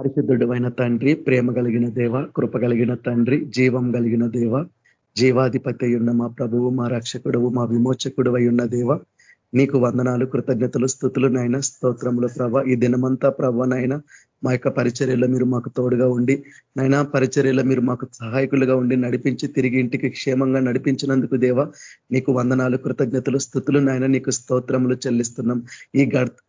పరిశుద్ధుడు అయిన తండ్రి ప్రేమ కలిగిన దేవ కృప కలిగిన తండ్రి జీవం కలిగిన దేవ జీవాధిపతి ఉన్న మా ప్రభువు మా రక్షకుడు మా విమోచకుడు ఉన్న దేవ నీకు వందనాలు కృతజ్ఞతలు స్థుతులు నాయన స్తోత్రములు ప్రభ. ఈ దినమంతా ప్రభ నాయన మా యొక్క పరిచర్యలో మీరు మాకు తోడుగా ఉండి నైనా పరిచర్యలో మీరు మాకు సహాయకులుగా ఉండి నడిపించి తిరిగి ఇంటికి క్షేమంగా నడిపించినందుకు దేవ నీకు వందనాలు కృతజ్ఞతలు స్థుతులు నాయన నీకు స్తోత్రములు చెల్లిస్తున్నాం. ఈ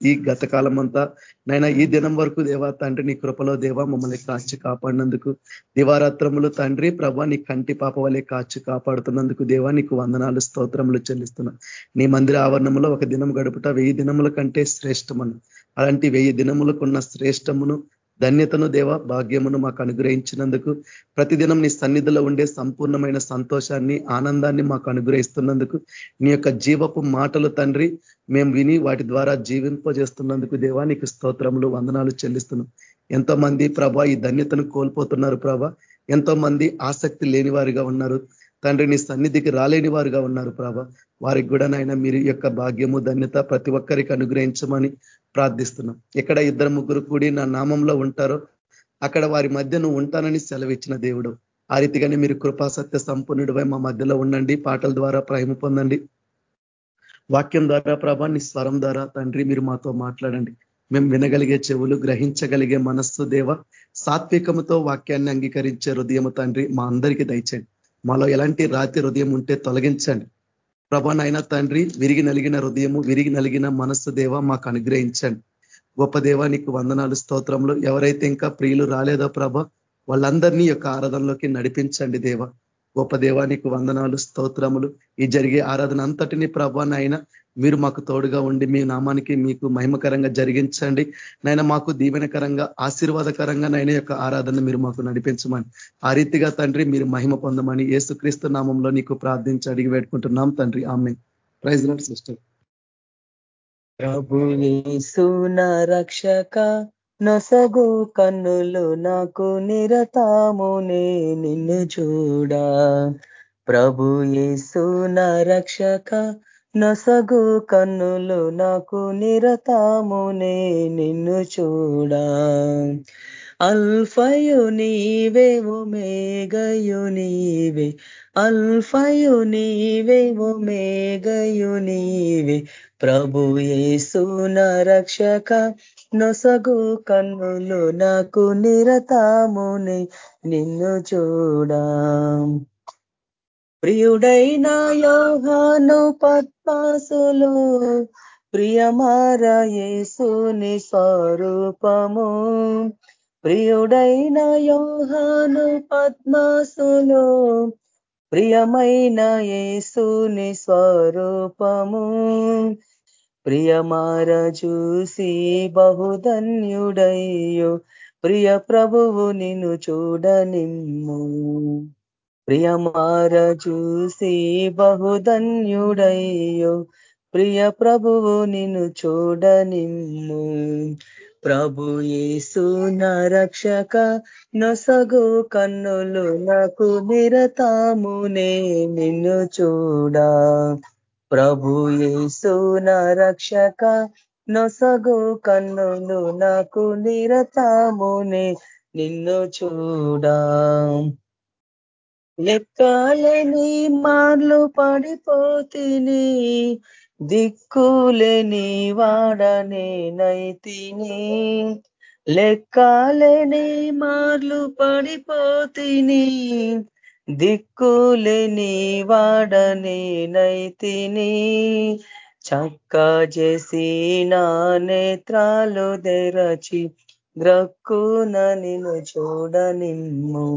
ఈ గతకాలం అంతా నైనా ఈ దినం వరకు దేవా తండ్రి నీ కృపలో దేవా మమ్మల్ని కాచి కాపాడినందుకు దివారాత్రములు తండ్రి ప్రభా నీ కంటి పాప వలె కాచి కాపాడుతున్నందుకు దేవా నీకు వందనాలు స్తోత్రములు చెల్లిస్తున్నాం. నీ మందిర ఆవరణంలో ఒక దినం గడుపుట వెయ్యి దినముల కంటే శ్రేష్టమను. అలాంటి వెయ్యి దినములకున్న శ్రేష్టమును ధన్యతను దేవ భాగ్యమును మాకు అనుగ్రహించినందుకు ప్రతిదినం నీ సన్నిధిలో ఉండే సంపూర్ణమైన సంతోషాన్ని ఆనందాన్ని మాకు అనుగ్రహిస్తున్నందుకు నీ యొక్క జీవపు మాటలు తండ్రి మేము విని వాటి ద్వారా జీవింపజేస్తున్నందుకు దేవా నీకు స్తోత్రములు వందనాలు చెల్లిస్తున్నాం. ఎంతో మంది ప్రభా ఈ ధన్యతను కోల్పోతున్నారు ప్రభా. ఎంతో మంది ఆసక్తి లేని వారిగా ఉన్నారు. తండ్రి నీ సన్నిధికి రాలేని వారుగా ఉన్నారు ప్రభా. వారికి కూడా నాయన మీరు యొక్క భాగ్యము ధన్యత ప్రతి ఒక్కరికి అనుగ్రహించమని ప్రార్థిస్తున్నాం. ఎక్కడ ఇద్దరు ముగ్గురు కూడి నా నామంలో ఉంటారో అక్కడ వారి మధ్య నువ్వు ఉంటానని సెలవిచ్చిన దేవుడు. ఆ రీతిగానే మీరు కృపాసత్య సంపూర్ణుడిపై మా మధ్యలో ఉండండి పాటల ద్వారా ప్రేమ పొందండి. వాక్యం ద్వారా ప్రభా నీ స్వరం ద్వారా తండ్రి మీరు మాతో మాట్లాడండి. మేము వినగలిగే చెవులు గ్రహించగలిగే మనస్సు దేవ సాత్వికముతో వాక్యాన్ని అంగీకరించే హృదయము తండ్రి మా అందరికీ దయచండి మాలో ఎలాంటి రాతి హృదయం ఉంటే తొలగించండి. ప్రభానైనా తండ్రి విరిగి నలిగిన హృదయము విరిగి నలిగిన మనస్సు దేవ మాకు అనుగ్రహించండి. గొప్ప దేవ నీకు వందనాలు స్తోత్రంలో ఎవరైతే ఇంకా ప్రియులు రాలేదో ప్రభ వాళ్ళందరినీ యొక్క ఆరాధనలోకి నడిపించండి దేవ. గొప్ప దేవానికి వందనాలు స్తోత్రములు. ఈ జరిగే ఆరాధన అంతటిని ప్రభా నాయన మీరు మాకు తోడుగా ఉండి మీ నామానికి మీకు మహిమకరంగా జరిగించండి. నాయన మాకు దీవెనకరంగా ఆశీర్వాదకరంగా నాయన యొక్క ఆరాధన మీరు మాకు నడిపించమని. ఆ రీతిగా తండ్రి మీరు మహిమ పొందమని ఏసుక్రీస్తు నామంలో నీకు ప్రార్థించి అడిగి పెట్టుకుంటున్నాం తండ్రి. ఆమె ప్రైజ్ లాడ్ సిస్టర్. ప్రభు రక్షక నొసగు కన్నులు నాకు నిరతామునే నిన్ను చూడా. ప్రభు యేసు రక్షక నొసగు కన్నులు నాకు నిరతామునే నిన్ను చూడా. అల్ఫయు నీవే ఒమేగయు నీవే. అల్ఫయు నీవే ఒమేగయు నీవే. ప్రభు యేసున రక్షక నొసగు కన్నులు నాకు నిరతామునే నిన్ను చూడా. ప్రియుడైన యోహాను పద్మాసులు ప్రియమార యేసుని స్వరూపము. ప్రియుడైన యోహాను పద్మాసులు ప్రియమైన యేసుని స్వరూపము. ప్రియమార చూసి బహుధన్యుడయ్యో ప్రియ ప్రభువు నిన్ను చూడనిమ్ము. ప్రియమార చూసి బహుధన్యుడయ్యో. ప్రియ ప్రభువు నిన్ను చూడనిమ్ము. ప్రభు యేసు రక్షక నొసగు కన్నులు నాకు నిరతామునే నిన్ను చూడా. ప్రభు యేసు రక్షక నొసగు కన్నులు నాకు నిరతామునే నిన్ను చూడా. లెక్కాలని మార్లు పడిపోతిని దిక్కులేని వాడనే నైతిని. లెక్కాలని మార్లు పడిపోతిని దిక్కులేని వాడనే నైతిని. చక్క చేసి నా నేత్రాలు తెరచి గ్రక్కున నిన్ను చూడనిమ్ము.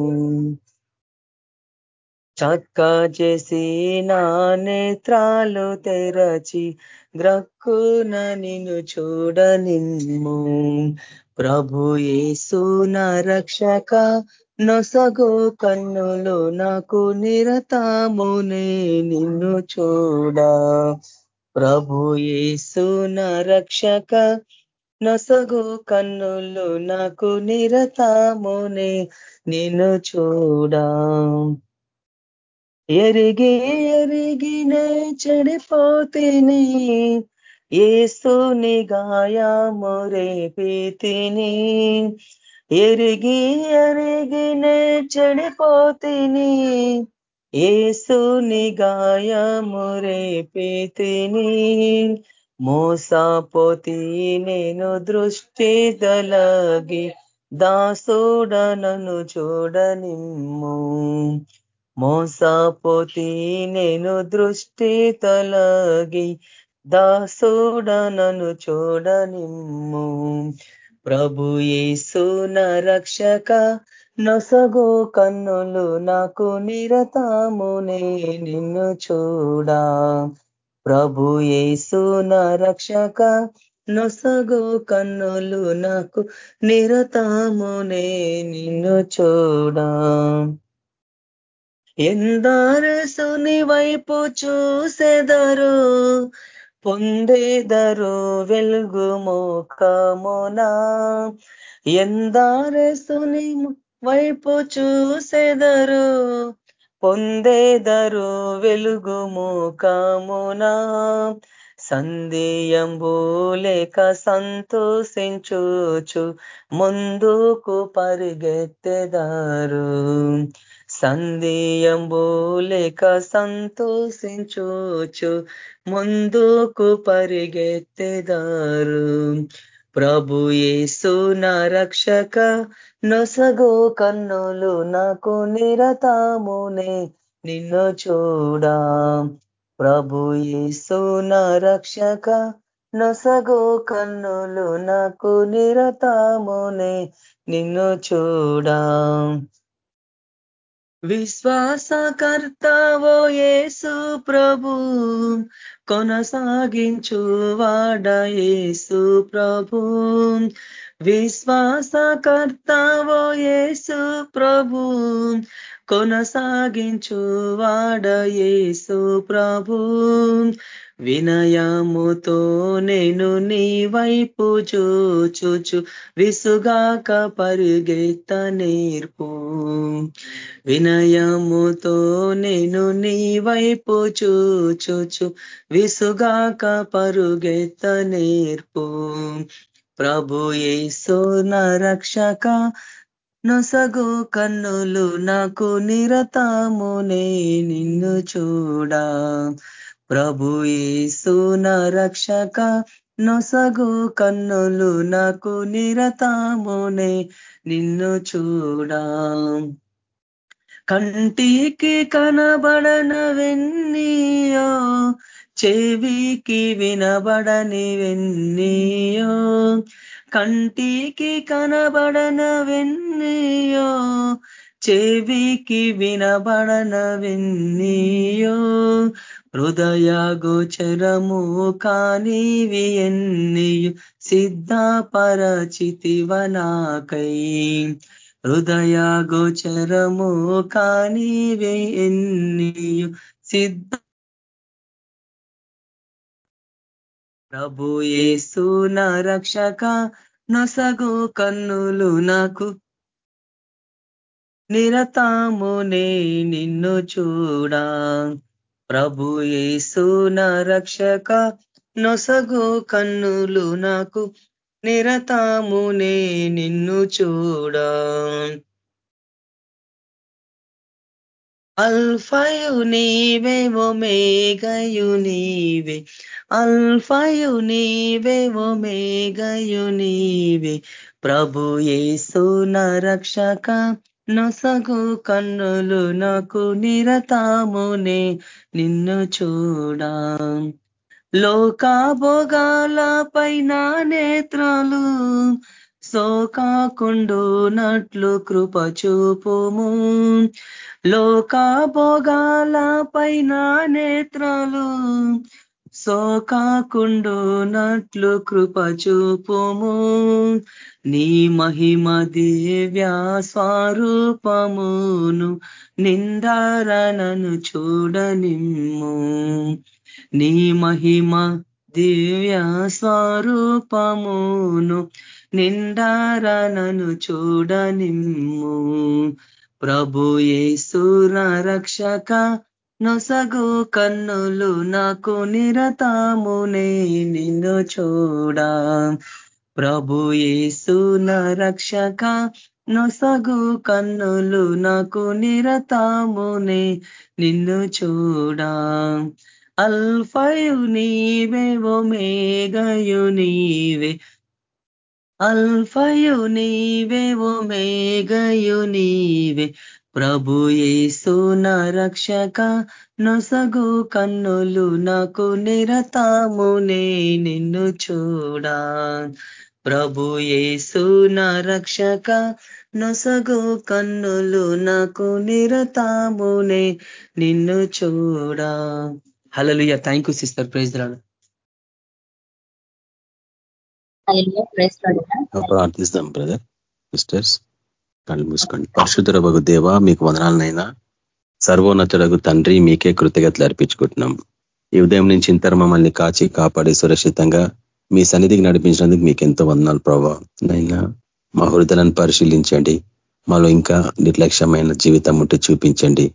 చక్క చేసి నా నేత్రాలు తెరచి గ్రక్కున నిన్ను చూడనిమ్ము. ప్రభు యేసు రక్షక నొసగు కన్నులు నాకు నిరతామునే నిన్ను చూడ. ప్రభు యేసు రక్షక నొసగు కన్నులు నాకు నిరతామునే నిన్ను చూడా. ఎరిగి ఎరిగిన చెడిపోతిని ఏసుని గాయము రేపితిని. ఎరిగి ఎరిగిన చెడిపోతిని ఏసుని గాయము రేపితిని. మోసపోతి నేను దృష్టి దలగి దాసుడనను చూడనిమ్ము. మోసపోతి నేను దృష్టి తలగి దాసుడనను చూడనిమ్ము. ప్రభు యేసున రక్షక నొసగో కన్నులు నాకు నిరతమునే నిన్ను చూడా. ప్రభు యేసున రక్షక నొసగో కన్నులు నాకు నిరతమునే నిన్ను చూడా. ఎందారసుని వైపు చూసెదరు పొందేదరు వెలుగు మోకమునా ఎందారసుని వైపు చూసెదరు పొందేదరు వెలుగు మోకమునా సందేయంబు లేక సంతోషించుచు ముందుకు పరిగెత్తెదారు. సందేయంబు లేక సంతోషించోచు ముందుకు పరిగెత్తెదారు. ప్రభు యేసు నా రక్షక నొసగో కన్నులు నాకు నిరతామునే నిన్ను చూడా. ప్రభు యేసు నా రక్షక నొసగో కన్నులు నాకు నిరతామునే నిన్ను చూడా. విశ్వాసకర్తవో యేసు ప్రభు కొనసాగించు వాడ యేసు ప్రభు. విశ్వాసకర్తవో యేసు ప్రభు కొనసాగించు వాడ ప్రభు. వినయముతో నేను నీ వైపు చూచుచు విసుగాక పరిగెత్త నేర్పు. వినయముతో నేను నీ వైపు చూచుచు విసుగాక పరుగెత్త నేర్పు. ప్రభు ఏసో రక్షక నొసగు కన్నులు నాకు నిరతమునే నిన్ను చూడా. ప్రభు ఏసో రక్షక నొసగు కన్నులు నాకు నిరతమునే నిన్ను చూడా. కంటికి కనబడనవెన్నీయో చెవికి వినబడని వెన్నీయో కంటికి కనబడనవెన్నీయో చెవికి వినబడనవెన్నీయో హృదయ గోచరము కానివి ఎన్నియు సిద్ధపరచితివనాకై హృదయ గోచరము కానివి ఎన్నియు సిద్ధ ప్రభు ఏసు నా రక్షక నొసగు కన్నులు నాకు. నిరతామునే నిన్ను చూడా. ప్రభు ఏసు నా రక్షక నొసగు కన్నులు నాకు. నిరతామునే నిన్ను చూడా. అల్ఫయు నీవే ఒమేగయు నీవే. అల్ఫయు నీవే ఒమేగయు నీవే. ప్రభు యేసు నా రక్షక నొసగు కన్నులు నాకు నిరతామునే. నిన్ను చూడా. లోకాభోగాల పైన నేత్రాలు సోకాకుండునట్లు కృప చూపుము. లోకాభోగాల పైన నేత్రాలు సోకాకుండునట్లు కృప చూపుము. నీ మహిమ దివ్యా స్వరూపమును నిందారణను చూడనిమ్ము. నీ మహిమ దివ్య స్వరూపమును నిండారనను చూడనిమ్ము. ప్రభు యేసుర రక్షక నొసగు కన్నులు నాకు నిరతామునే నిన్ను చూడా. ప్రభు యేసు రక్షక నొసగు కన్నులు నాకు నిరతామునే నిన్ను చూడా. అల్ఫయు నీవే ఓ మేఘయు నీవే అల్ఫయు నీవే మేఘయు నీవే. ప్రభు యేసు నా రక్షక నొసగు కన్నులు నాకు నిరతామునే నిన్ను చూడా ప్రభు యేసు నా రక్షక నొసగు కన్నులు నాకు నిరతామునే నిన్ను చూడా hallelujah thank you sister praise రాడు ప్రార్థిస్తాం బ్రదర్ సిస్టర్స్ కళ్ళు మూసుకోండి పరిశుద్ధ బగు దేవ మీకు వదనాలనైనా సర్వోన్నతుడగు తండ్రి మీకే కృతజ్ఞతలు అర్పించుకుంటున్నాం ఈ ఉదయం నుంచి ఇంతర మమ్మల్ని కాచి కాపాడి సురక్షితంగా మీ సన్నిధికి నడిపించినందుకు మీకు ఎంతో వందనాలు ప్రభావ నైనా మా హృదయాలను పరిశీలించండి. మాలో ఇంకా నిర్లక్ష్యమైన జీవితం ఉంటే చూపించండి.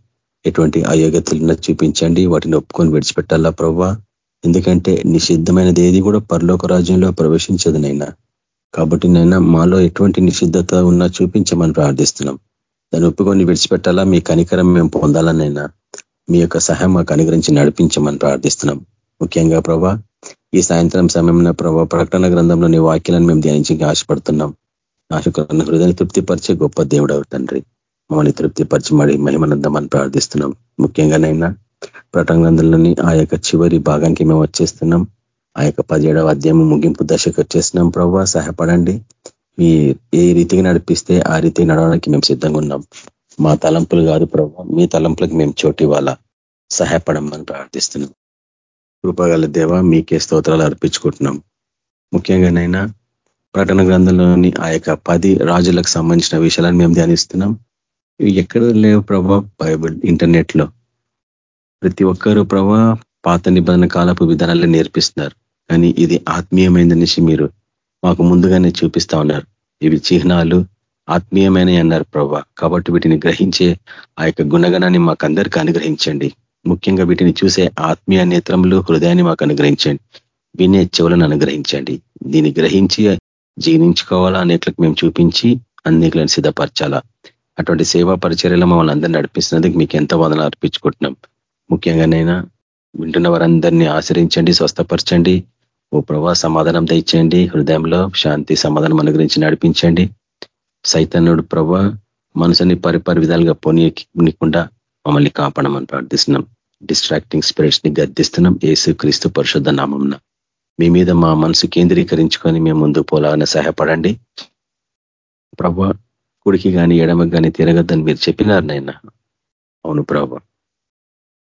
ఎటువంటి అయోగ్యతలున్న చూపించండి. వాటిని ఒప్పుకొని విడిచిపెట్టాలా ప్రవ్వా ఎందుకంటే నిషిద్ధమైనది ఏది కూడా పరలోక రాజ్యంలో ప్రవేశించదు నైనా. కాబట్టి నైనా మాలో ఎటువంటి నిషిద్ధత ఉన్నా చూపించమని ప్రార్థిస్తున్నాం. దాన్ని ఒప్పుకొని విడిచిపెట్టాలా? మీ కనికరం మేము పొందాలనైనా మీ యొక్క సహాయం మాకు అనుగ్రహించి నడిపించమని ప్రార్థిస్తున్నాం. ముఖ్యంగా ప్రభా ఈ సాయంత్రం సమయంలో ప్రభా ప్రకటన గ్రంథంలోని వాక్యాలను మేము ధ్యానించి ఆశపడుతున్నాం. ఆశకరణ హృదయాన్ని తృప్తిపరిచే గొప్ప దేవుడవు తండ్రి. మమ్మల్ని తృప్తిపరిచి మడి మహిమనందమని ప్రార్థిస్తున్నాం. ముఖ్యంగానైనా ప్రకటన గ్రంథంలోని ఆ యొక్క చివరి భాగానికి మేము వచ్చేస్తున్నాం. ఆ యొక్క పదిహేడవ అధ్యాయం ముగింపు దశకు వచ్చేస్తున్నాం. ప్రభావ సహాయపడండి. మీ ఏ రీతిగా నడిపిస్తే ఆ రీతి నడవడానికి మేము సిద్ధంగా ఉన్నాం. మా తలంపులు కాదు ప్రభావ మీ తలంపులకు మేము చోటు ఇవ్వాలా? సహాయపడమని ప్రార్థిస్తున్నాం. కృపగల దేవ మీకే స్తోత్రాలు అర్పించుకుంటున్నాం. ముఖ్యంగానైనా ప్రకటన గ్రంథంలోని ఆ యొక్క పది రాజులకు సంబంధించిన విషయాలను మేము ధ్యానిస్తున్నాం. ఇవి ఎక్కడ లేవు ప్రభా బైబుల్ ఇంటర్నెట్లో ప్రతి ఒక్కరూ ప్రభా పాత నిబంధన కాలపు విధానాలు నేర్పిస్తున్నారు. కానీ ఇది ఆత్మీయమైందనేసి మీరు మాకు ముందుగానే చూపిస్తా ఉన్నారు. ఇవి చిహ్నాలు ఆత్మీయమైనవి అన్నారు ప్రభా. కాబట్టి వీటిని గ్రహించే ఆ యొక్క గుణగణాన్ని మాకందరికీ అనుగ్రహించండి. ముఖ్యంగా వీటిని చూసే ఆత్మీయ నేత్రములు హృదయాన్ని మాకు అనుగ్రహించండి. వినే చెవులను అనుగ్రహించండి. దీన్ని గ్రహించి జీవించుకోవాలా అనేట్లకు మేము చూపించి అన్నిట్లను సిద్ధపరచాలా. అటువంటి సేవా పరిచర్యలు మమ్మల్ని అందరినీ నడిపిస్తున్నందుకు మీకు ఎంత వదన అర్పించుకుంటున్నాం. ముఖ్యంగానైనా వింటున్న వారందరినీ ఆశ్రయించండి స్వస్థపరచండి. ఓ ప్రభా సమాధానం తెచ్చండి హృదయంలో శాంతి సమాధానం అనుగ్రహించి నడిపించండి. సైతన్యుడు ప్రభా మనసుని పరిపరి విధాలుగా పోనీయకుండా మమ్మల్ని కాపాడమని ప్రార్థిస్తున్నాం. డిస్ట్రాక్టింగ్ స్పిరిట్స్ని గద్దిస్తున్నాం. ఏసు క్రీస్తు పరిశుద్ధ నామంన మీ మీద మా మనసు కేంద్రీకరించుకొని మేము ముందు పోలాగానే సహాయపడండి. ప్రభా కుడికి కానీ ఎడమకి కానీ తిరగద్దని మీరు చెప్పినారు నాయన. అవును ప్రభా.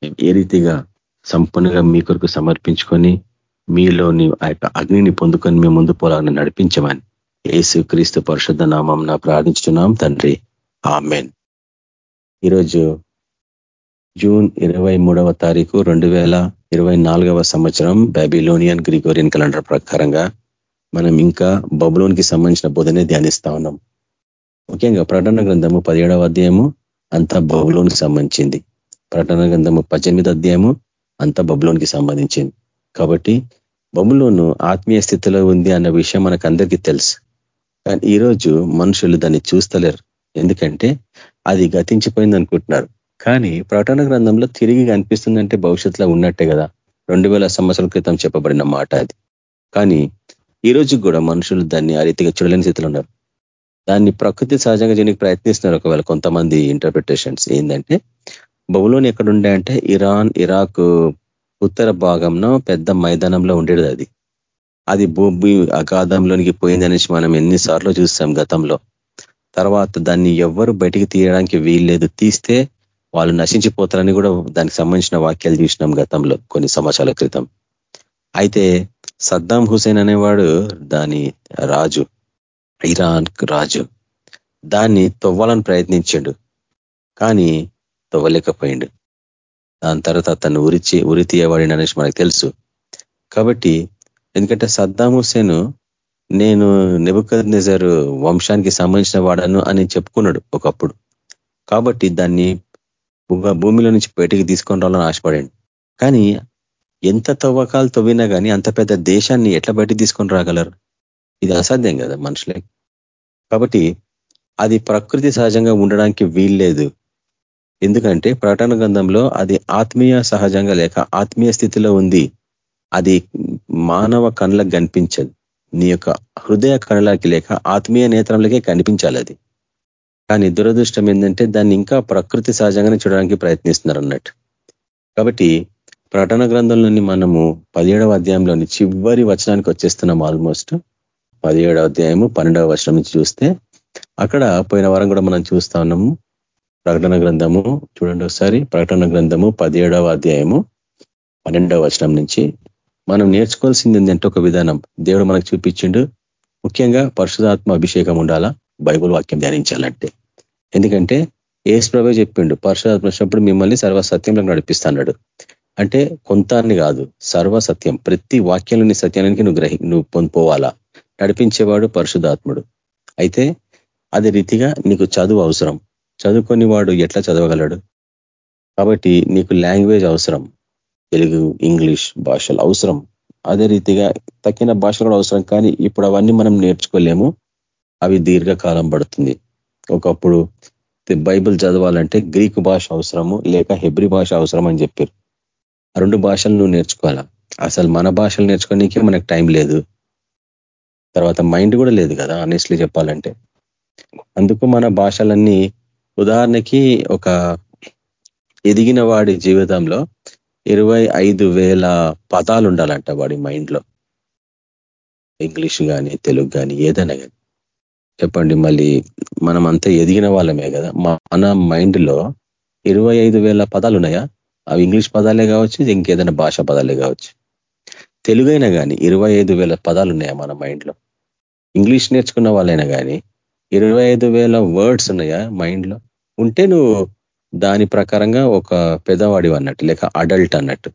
ఏ రీతిగా సంపూర్ణంగా మీ కొరకు సమర్పించుకొని మీలోని ఆ యొక్క అగ్నిని పొందుకొని మేము ముందు పోలాగానే నడిపించమని ఏసు క్రీస్తు పరిశుద్ధ నామం ప్రార్థించుతున్నాం తండ్రి. ఆమెన్. ఈరోజు జూన్ ఇరవై మూడవ తారీఖు రెండు వేల ఇరవై నాలుగవ సంవత్సరం బాబిలోనియన్ గ్రిగోరియన్ క్యాలెండర్ ప్రకారంగా మనం ఇంకా బబులోన్కి సంబంధించిన బోధనే ధ్యానిస్తా ఉన్నాం. ముఖ్యంగా ప్రకటన గ్రంథము పదిహేడవ అధ్యాయము అంతా బబులోన్కి సంబంధించింది. ప్రకటన గ్రంథము పద్దెనిమిది అధ్యాయము అంతా బబులోనికి సంబంధించింది. కాబట్టి బబులోను ఆత్మీయ స్థితిలో ఉంది అన్న విషయం మనకు అందరికీ తెలుసు. కానీ ఈరోజు మనుషులు దాన్ని చూస్తలేరు. ఎందుకంటే అది గతించిపోయింది అనుకుంటున్నారు. కానీ ప్రకటన గ్రంథంలో తిరిగి కనిపిస్తుందంటే భవిష్యత్తులో ఉన్నట్టే కదా. రెండు వేల సంవత్సరాల క్రితం చెప్పబడిన మాట అది. కానీ ఈ కూడా మనుషులు దాన్ని ఆ రీతిగా చూడలేని స్థితిలో ఉన్నారు. దాన్ని ప్రకృతి సహజంగా చేయడానికి ప్రయత్నిస్తున్నారు ఒకవేళ కొంతమంది ఇంటర్ప్రిటేషన్స్ ఏంటంటే బహులోని ఎక్కడుండే అంటే ఇరాన్ ఇరాక్ ఉత్తర భాగంలో పెద్ద మైదానంలో ఉండేది అది. అది భూమి అగాధంలోనికి పోయిందనేసి మనం ఎన్నిసార్లు చూస్తాం గతంలో. తర్వాత దాన్ని ఎవ్వరు బయటికి తీయడానికి వీల్లేదు. తీస్తే వాళ్ళు నశించిపోతారని కూడా దానికి సంబంధించిన వాక్యాలు చూసినాం గతంలో కొన్ని సంవత్సరాల క్రితం. అయితే సద్దాం హుసేన్ అనేవాడు దాని రాజు ఇరాన్ రాజు. దాన్ని తొవ్వాలని ప్రయత్నించాడు. కానీ తవ్వలేకపోయిండు. దాని తర్వాత అతను ఉరిచి ఉరి తీయబడి అనేసి మనకు తెలుసు. కాబట్టి ఎందుకంటే సద్దాం హుసేన్ నేను నిబుకద్ నిజర్ వంశానికి సంబంధించిన వాడను అని చెప్పుకున్నాడు ఒకప్పుడు. కాబట్టి దాన్ని భూమిలో నుంచి బయటికి తీసుకొని రావాలని ఆశపడాడు. కానీ ఎంత తవ్వకాలు తవ్వినా కానీ అంత పెద్ద దేశాన్ని ఎట్లా బయటికి తీసుకొని రాగలరు? ఇది అసాధ్యం కదా మనుషులే కాబట్టి అది ప్రకృతి సహజంగా ఉండడానికి వీల్లేదు. ఎందుకంటే ప్రకటన గ్రంథంలో అది ఆత్మీయ సహజంగా లేక ఆత్మీయ స్థితిలో ఉంది. అది మానవ కళ్ళకు కనిపించదు. నీ యొక్క హృదయ కళలకి లేక ఆత్మీయ నేత్రంలోకే కనిపించాలి అది. కానీ దురదృష్టం ఏంటంటే దాన్ని ఇంకా ప్రకృతి సహజంగానే చూడడానికి ప్రయత్నిస్తున్నారు అన్నట్టు. కాబట్టి ప్రకటన గ్రంథంలోని మనము పదిహేడవ అధ్యాయంలోని చివరి వచనానికి వచ్చేస్తున్నాం ఆల్మోస్ట్ పదిహేడవ అధ్యాయము పన్నెండవ వచనం నుంచి చూస్తే అక్కడ పోయిన వారం కూడా మనం చూస్తా ఉన్నాము. ప్రకటన గ్రంథము చూడండి ఒకసారి ప్రకటన గ్రంథము పదిహేడవ అధ్యాయము పన్నెండవ వచనం నుంచి. మనం నేర్చుకోవాల్సింది ఏంటంటే ఒక విధానం. దేవుడు మనకు చూపించిండు ముఖ్యంగా పరిశుధాత్మ అభిషేకం ఉండాలా? బైబుల్ వాక్యం ధ్యానించాలంటే. ఎందుకంటే ఏసు చెప్పిండు పరిశుధాత్మ వచ్చినప్పుడు మిమ్మల్ని సర్వసత్యంలో నడిపిస్తాడు అంటే కొంతాన్ని కాదు సర్వసత్యం. ప్రతి వాక్యంలోని సత్యానికి నువ్వు గ్రహి నువ్వు పొందుకోవాలా? నడిపించేవాడు పరిశుధాత్ముడు అయితే అదే రీతిగా నీకు చదువు అవసరం. చదువుకొని వాడు ఎట్లా చదవగలడు? కాబట్టి నీకు లాంగ్వేజ్ అవసరం తెలుగు ఇంగ్లీష్ భాషలు అవసరం. అదే రీతిగా తక్కిన భాషలు కూడా అవసరం కానీ ఇప్పుడు అవన్నీ మనం నేర్చుకోలేము. అవి దీర్ఘకాలం పడుతుంది. ఒకప్పుడు బైబిల్ చదవాలంటే గ్రీకు భాష అవసరము లేక హెబ్రి భాష అవసరం అని చెప్పారు ఆ రెండు భాషలు నువ్వు నేర్చుకోవాలా. అసలు మన భాషలు నేర్చుకోనికే మనకు టైం లేదు. తర్వాత మైండ్ కూడా లేదు కదా ఆనెస్ట్లీ చెప్పాలంటే. అందుకు మన భాషలన్నీ ఉదాహరణకి ఒక ఎదిగిన వాడి జీవితంలో ఇరవై ఐదు వేల పదాలు ఉండాలంట వాడి మైండ్లో. ఇంగ్లీష్ కానీ తెలుగు కానీ ఏదైనా కానీ చెప్పండి మళ్ళీ మనం అంతా ఎదిగిన వాళ్ళమే కదా. మన మైండ్లో ఇరవై ఐదు వేల పదాలు ఉన్నాయా? అవి ఇంగ్లీష్ పదాలే కావచ్చు ఇంకేదైనా భాష పదాలే కావచ్చు. తెలుగైనా కానీ ఇరవై ఐదు వేల పదాలు ఉన్నాయా మన మైండ్లో? ఇంగ్లీష్ నేర్చుకున్న వాళ్ళైనా కానీ ఇరవై ఐదు వేల వర్డ్స్ ఉన్నాయా మైండ్లో? ఉంటే నువ్వు దాని ప్రకారంగా ఒక పెద్దవాడి అన్నట్టు లేక అడల్ట్ అన్నట్టు.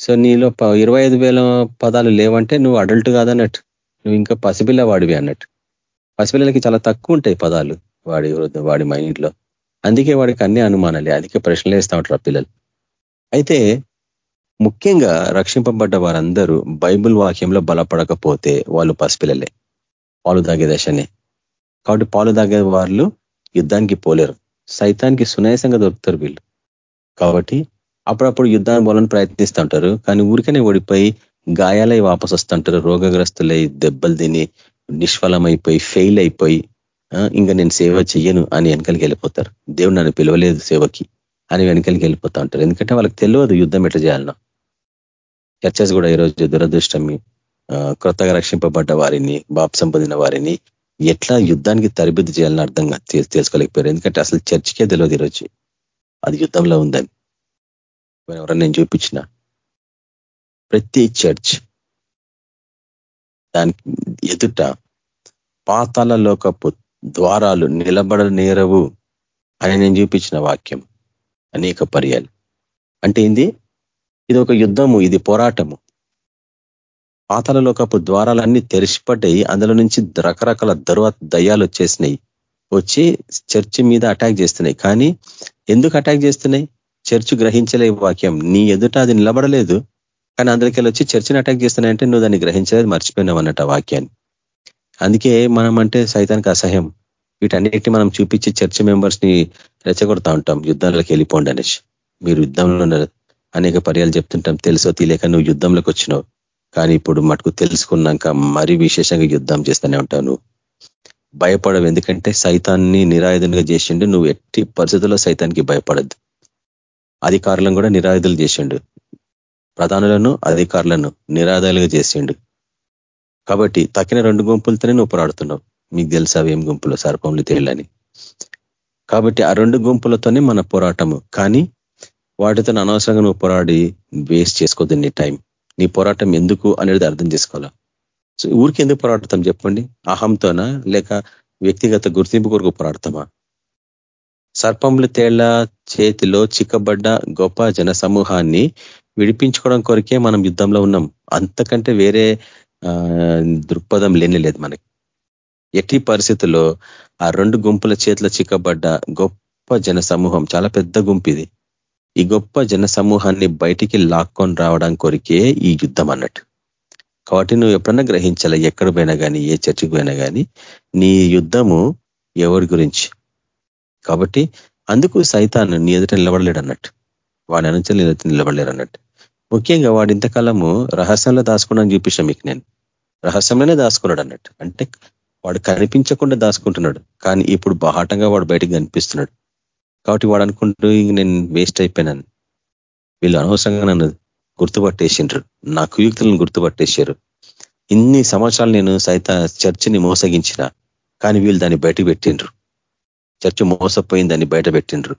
సో నీలో ఇరవై ఐదు వేల పదాలు లేవంటే నువ్వు అడల్ట్ కాదన్నట్టు. నువ్వు ఇంకా పసిపిల్ల వాడివి అన్నట్టు. పసిపిల్లలకి చాలా తక్కువ ఉంటాయి పదాలు వాడి వాడి మైండ్లో. అందుకే వాడికి అన్ని అనుమానాలే అందుకే ప్రశ్నలు వేస్తూ ఉంటారు పిల్లలు. అయితే ముఖ్యంగా రక్షింపబడ్డ వారందరూ బైబుల్ వాక్యంలో బలపడకపోతే వాళ్ళు పసిపిల్లలే. వాళ్ళు తాగే దశనే. కాబట్టి పాలు తాగే వాళ్ళు యుద్ధానికి పోలేరు. సైతానికి సునాయసంగా దొరుకుతారు వీళ్ళు. కాబట్టి అప్పుడప్పుడు యుద్ధాన్ని పోవాలని ప్రయత్నిస్తుంటారు కానీ ఊరికనే ఓడిపోయి గాయాలై వాపసు వస్తుంటారు రోగగ్రస్తులై దెబ్బలు తిని నిష్ఫలమైపోయి ఫెయిల్ అయిపోయి ఇంకా నేను సేవ చెయ్యను అని వెనకలికి వెళ్ళిపోతారు. దేవుడు నన్ను పిలవలేదు సేవకి అని వెనకలికి వెళ్ళిపోతా ఉంటారు. ఎందుకంటే వాళ్ళకి తెలియదు యుద్ధం ఎట్లా చేయాలన్నా చర్చస్ కూడా ఈరోజు దురదృష్టమి కొత్తగా రక్షింపబడ్డ వారిని బాప్సం పొందిన వారిని ఎట్లా యుద్ధానికి తరబిద్ది చేయాలని అర్థం తెలుసుకోలేకపోయారు. ఎందుకంటే అసలు చర్చికే తెలియదు ఈరోజు. అది యుద్ధంలో ఉందని. ఎవరైనా నేను చూపించిన. ప్రతి చర్చ్ దానికి ఎదుట పాతాల లోకపు ద్వారాలు నిలబడనేరవు అని నేను చూపించిన వాక్యం. అనేక పర్యాలు. అంటే ఏంది? ఇది ఒక యుద్ధము ఇది పోరాటము. పాతాల లోకపు ద్వారాలన్నీ తెరిచిపడ్డాయి. అందులో నుంచి రకరకాల దర్వాత దయ్యాలు వచ్చేసినాయి. వచ్చి చర్చి మీద అటాక్ చేస్తున్నాయి. కానీ ఎందుకు అటాక్ చేస్తున్నాయి? చర్చ్ గ్రహించలే వాక్యం. నీ ఎదుట అది నిలబడలేదు. కానీ అందరికెళ్ళి వచ్చి చర్చిని అటాక్ చేస్తున్నాయంటే నువ్వు దాన్ని గ్రహించలేదు మర్చిపోయినావు అన్నట్టు ఆ వాక్యాన్ని. అందుకే మనం అంటే సైతానికి అసహ్యం. వీటన్నిటిని మనం చూపించి చర్చ్ మెంబర్స్ని రెచ్చగొడతా ఉంటాం. యుద్ధాలకు వెళ్ళిపోండి అనేసి మీరు యుద్ధంలో అనేక పర్యాలు చెప్తుంటాం. తెలుసో తెలియక నువ్వు యుద్ధంలోకి వచ్చినావు. కానీ ఇప్పుడు మటుకు తెలుసుకున్నాక మరీ విశేషంగా యుద్ధం చేస్తూనే ఉంటాను. భయపడవు. ఎందుకంటే సైతాన్ని నిరాయుధంగా చేసిండు. నువ్వు ఎట్టి పరిస్థితుల్లో సైతానికి భయపడద్దు. అధికారులను కూడా నిరాయుధులు చేసిండు. ప్రధానులను అధికారులను నిరాధాలుగా చేసిండు. కాబట్టి తక్కిన రెండు గుంపులతోనే నువ్వు పోరాడుతున్నావు. మీకు తెలుసా ఏం గుంపులు? సర్పంలు తేళ్ళని కాబట్టి ఆ రెండు గుంపులతోనే మన పోరాటము. కానీ వాటితో అనవసరంగా నువ్వు పోరాడి వేస్ట్ చేసుకోవద్దు నీ టైం. నీ పోరాటం ఎందుకు అనేది అర్థం చేసుకోవాలా? సో ఊరికి ఎందుకు పోరాడతాం చెప్పండి? అహంతోనా? లేక వ్యక్తిగత గుర్తింపు కొరకు పోరాడతామా? సర్పంలు తేళ్ళ చేతిలో చిక్కబడ్డ గొప్ప జన సమూహాన్ని విడిపించుకోవడం కొరకే మనం యుద్ధంలో ఉన్నాం. అంతకంటే వేరే దృక్పథం లేని లేదు మనకి. ఎట్టి పరిస్థితుల్లో ఆ రెండు గుంపుల చేతిలో చిక్కబడ్డ గొప్ప జన సమూహం చాలా పెద్ద గుంపు ఇది. ఈ గొప్ప జన సమూహాన్ని బయటికి లాక్కొని రావడం కొరికే ఈ యుద్ధం అన్నట్టు. కాబట్టి నువ్వు ఎప్పుడన్నా గ్రహించాలి ఎక్కడ పోయినా కానీ ఏ చర్చికి పోయినా కానీ నీ యుద్ధము ఎవరి గురించి? కాబట్టి అందుకు సైతాన్ని నీ ఎదుట నిలబడలేడు అన్నట్టు. వాడి అనుచరులు ఎదుట నిలబడలేరు అన్నట్టు. ముఖ్యంగా వాడు ఇంతకాలము రహస్యంలో దాచుకున్నాను చూపించాం మీకు నేను. రహస్యంలోనే దాచుకున్నాడు అన్నట్టు. అంటే వాడు కనిపించకుండా దాచుకుంటున్నాడు. కానీ ఇప్పుడు బాహాటంగా వాడు బయటకు కనిపిస్తున్నాడు. కాబట్టి వాడు అనుకుంటూ నేను వేస్ట్ అయిపోయినాను. వీళ్ళు అనవసరంగా నన్ను గుర్తుపట్టేసిండ్రు. నా కుయుక్తులను గుర్తుపట్టేశారు. ఇన్ని సంవత్సరాలు నేను సైత చర్చిని మోసగించిన కానీ వీళ్ళు దాన్ని బయట పెట్టిండ్రు. చర్చ్ మోసపోయింది దాన్ని బయట పెట్టిండ్రు.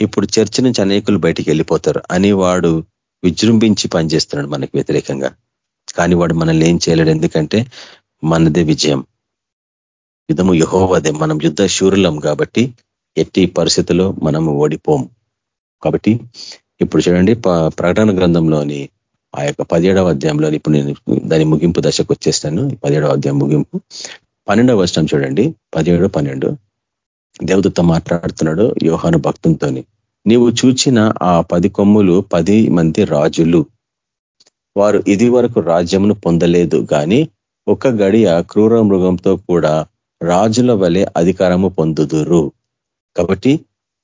ఇప్పుడు చర్చి నుంచి అనేకులు బయటికి వెళ్ళిపోతారు. అని వాడు విజృంభించి పనిచేస్తున్నాడు మనకు వ్యతిరేకంగా. కానీ వాడు మనల్ని ఏం చేయలేడు. ఎందుకంటే మనదే విజయం. యుద్ధము యహోవదే. మనం యుద్ధ శూరులం కాబట్టి ఎట్టి పరిస్థితుల్లో మనం ఓడిపోం కాబట్టి ఇప్పుడు చూడండి ప్రకటన గ్రంథంలోని ఆ యొక్క పదిహేడవ అధ్యాయంలోని ఇప్పుడు నేను దాని ముగింపు దశకు వచ్చేస్తాను. పదిహేడవ అధ్యాయం ముగింపు. పన్నెండవ వర్షం చూడండి. పదిహేడు పన్నెండు. దేవదత్త మాట్లాడుతున్నాడు యోహాను భక్తులతో నీవు చూచిన ఆ పది కొమ్ములు పది మంది రాజులు. వారు ఇది వరకు రాజ్యమును పొందలేదు. కానీ ఒక గడియ క్రూర మృగంతో కూడా రాజుల వలె అధికారము పొందుదురు. కాబట్టి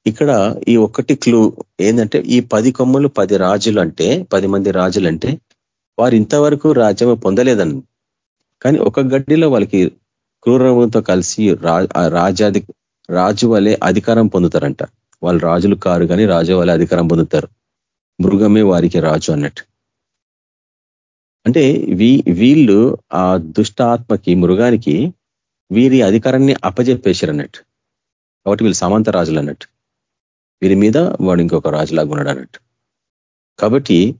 ఇక్కడ ఈ ఒక్కటి క్లూ ఏంటంటే ఈ పది కొమ్మలు పది రాజులు అంటే పది మంది రాజులు అంటే వారు ఇంతవరకు రాజ్యం పొందలేదని. కానీ ఒక గడ్డిలో వాళ్ళకి క్రూరంతో కలిసి రాజాది రాజు వలె అధికారం పొందుతారంట. వాళ్ళు రాజులు కారు కానీ రాజు వలె అధికారం పొందుతారు. మృగమే వారికి రాజు అన్నట్టు. అంటే వీళ్ళు ఆ దుష్ట ఆత్మకి మృగానికి వీరి అధికారాన్ని అప్పజెప్పేశారు అన్నట్టు కాబట్టి వీళ్ళు సమంత రాజులు అన్నట్టు వీరి మీద వాడు ఇంకొక రాజులాగా ఉన్నాడు అన్నట్టు కాబట్టి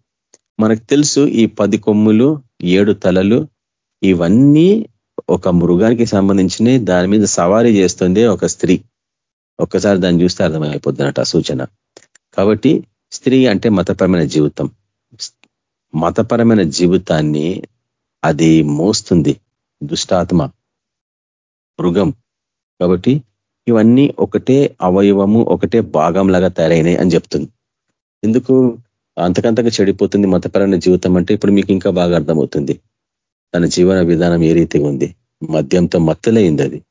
మనకు తెలుసు ఈ పది కొమ్ములు ఏడు తలలు ఇవన్నీ ఒక మృగానికి సంబంధించిన దాని మీద సవారీ చేస్తుంది ఒక స్త్రీ. ఒక్కసారి దాన్ని చూస్తే అర్థమైపోతున్నట్టు ఆ సూచన. కాబట్టి స్త్రీ అంటే మతపరమైన జీవితం. మతపరమైన జీవితాన్ని అది మోస్తుంది. దుష్టాత్మ మృగం. కాబట్టి ఇవన్నీ ఒకటే అవయవము ఒకటే భాగం లాగా తయారైనాయి అని చెప్తుంది. ఎందుకు? అంతకంతగా చెడిపోతుంది మతపరమైన జీవితం అంటే ఇప్పుడు మీకు ఇంకా బాగా అర్థమవుతుంది. తన జీవన విధానం ఏ రీతిగా ఉంది? మద్యంతో మత్తులైంది అది.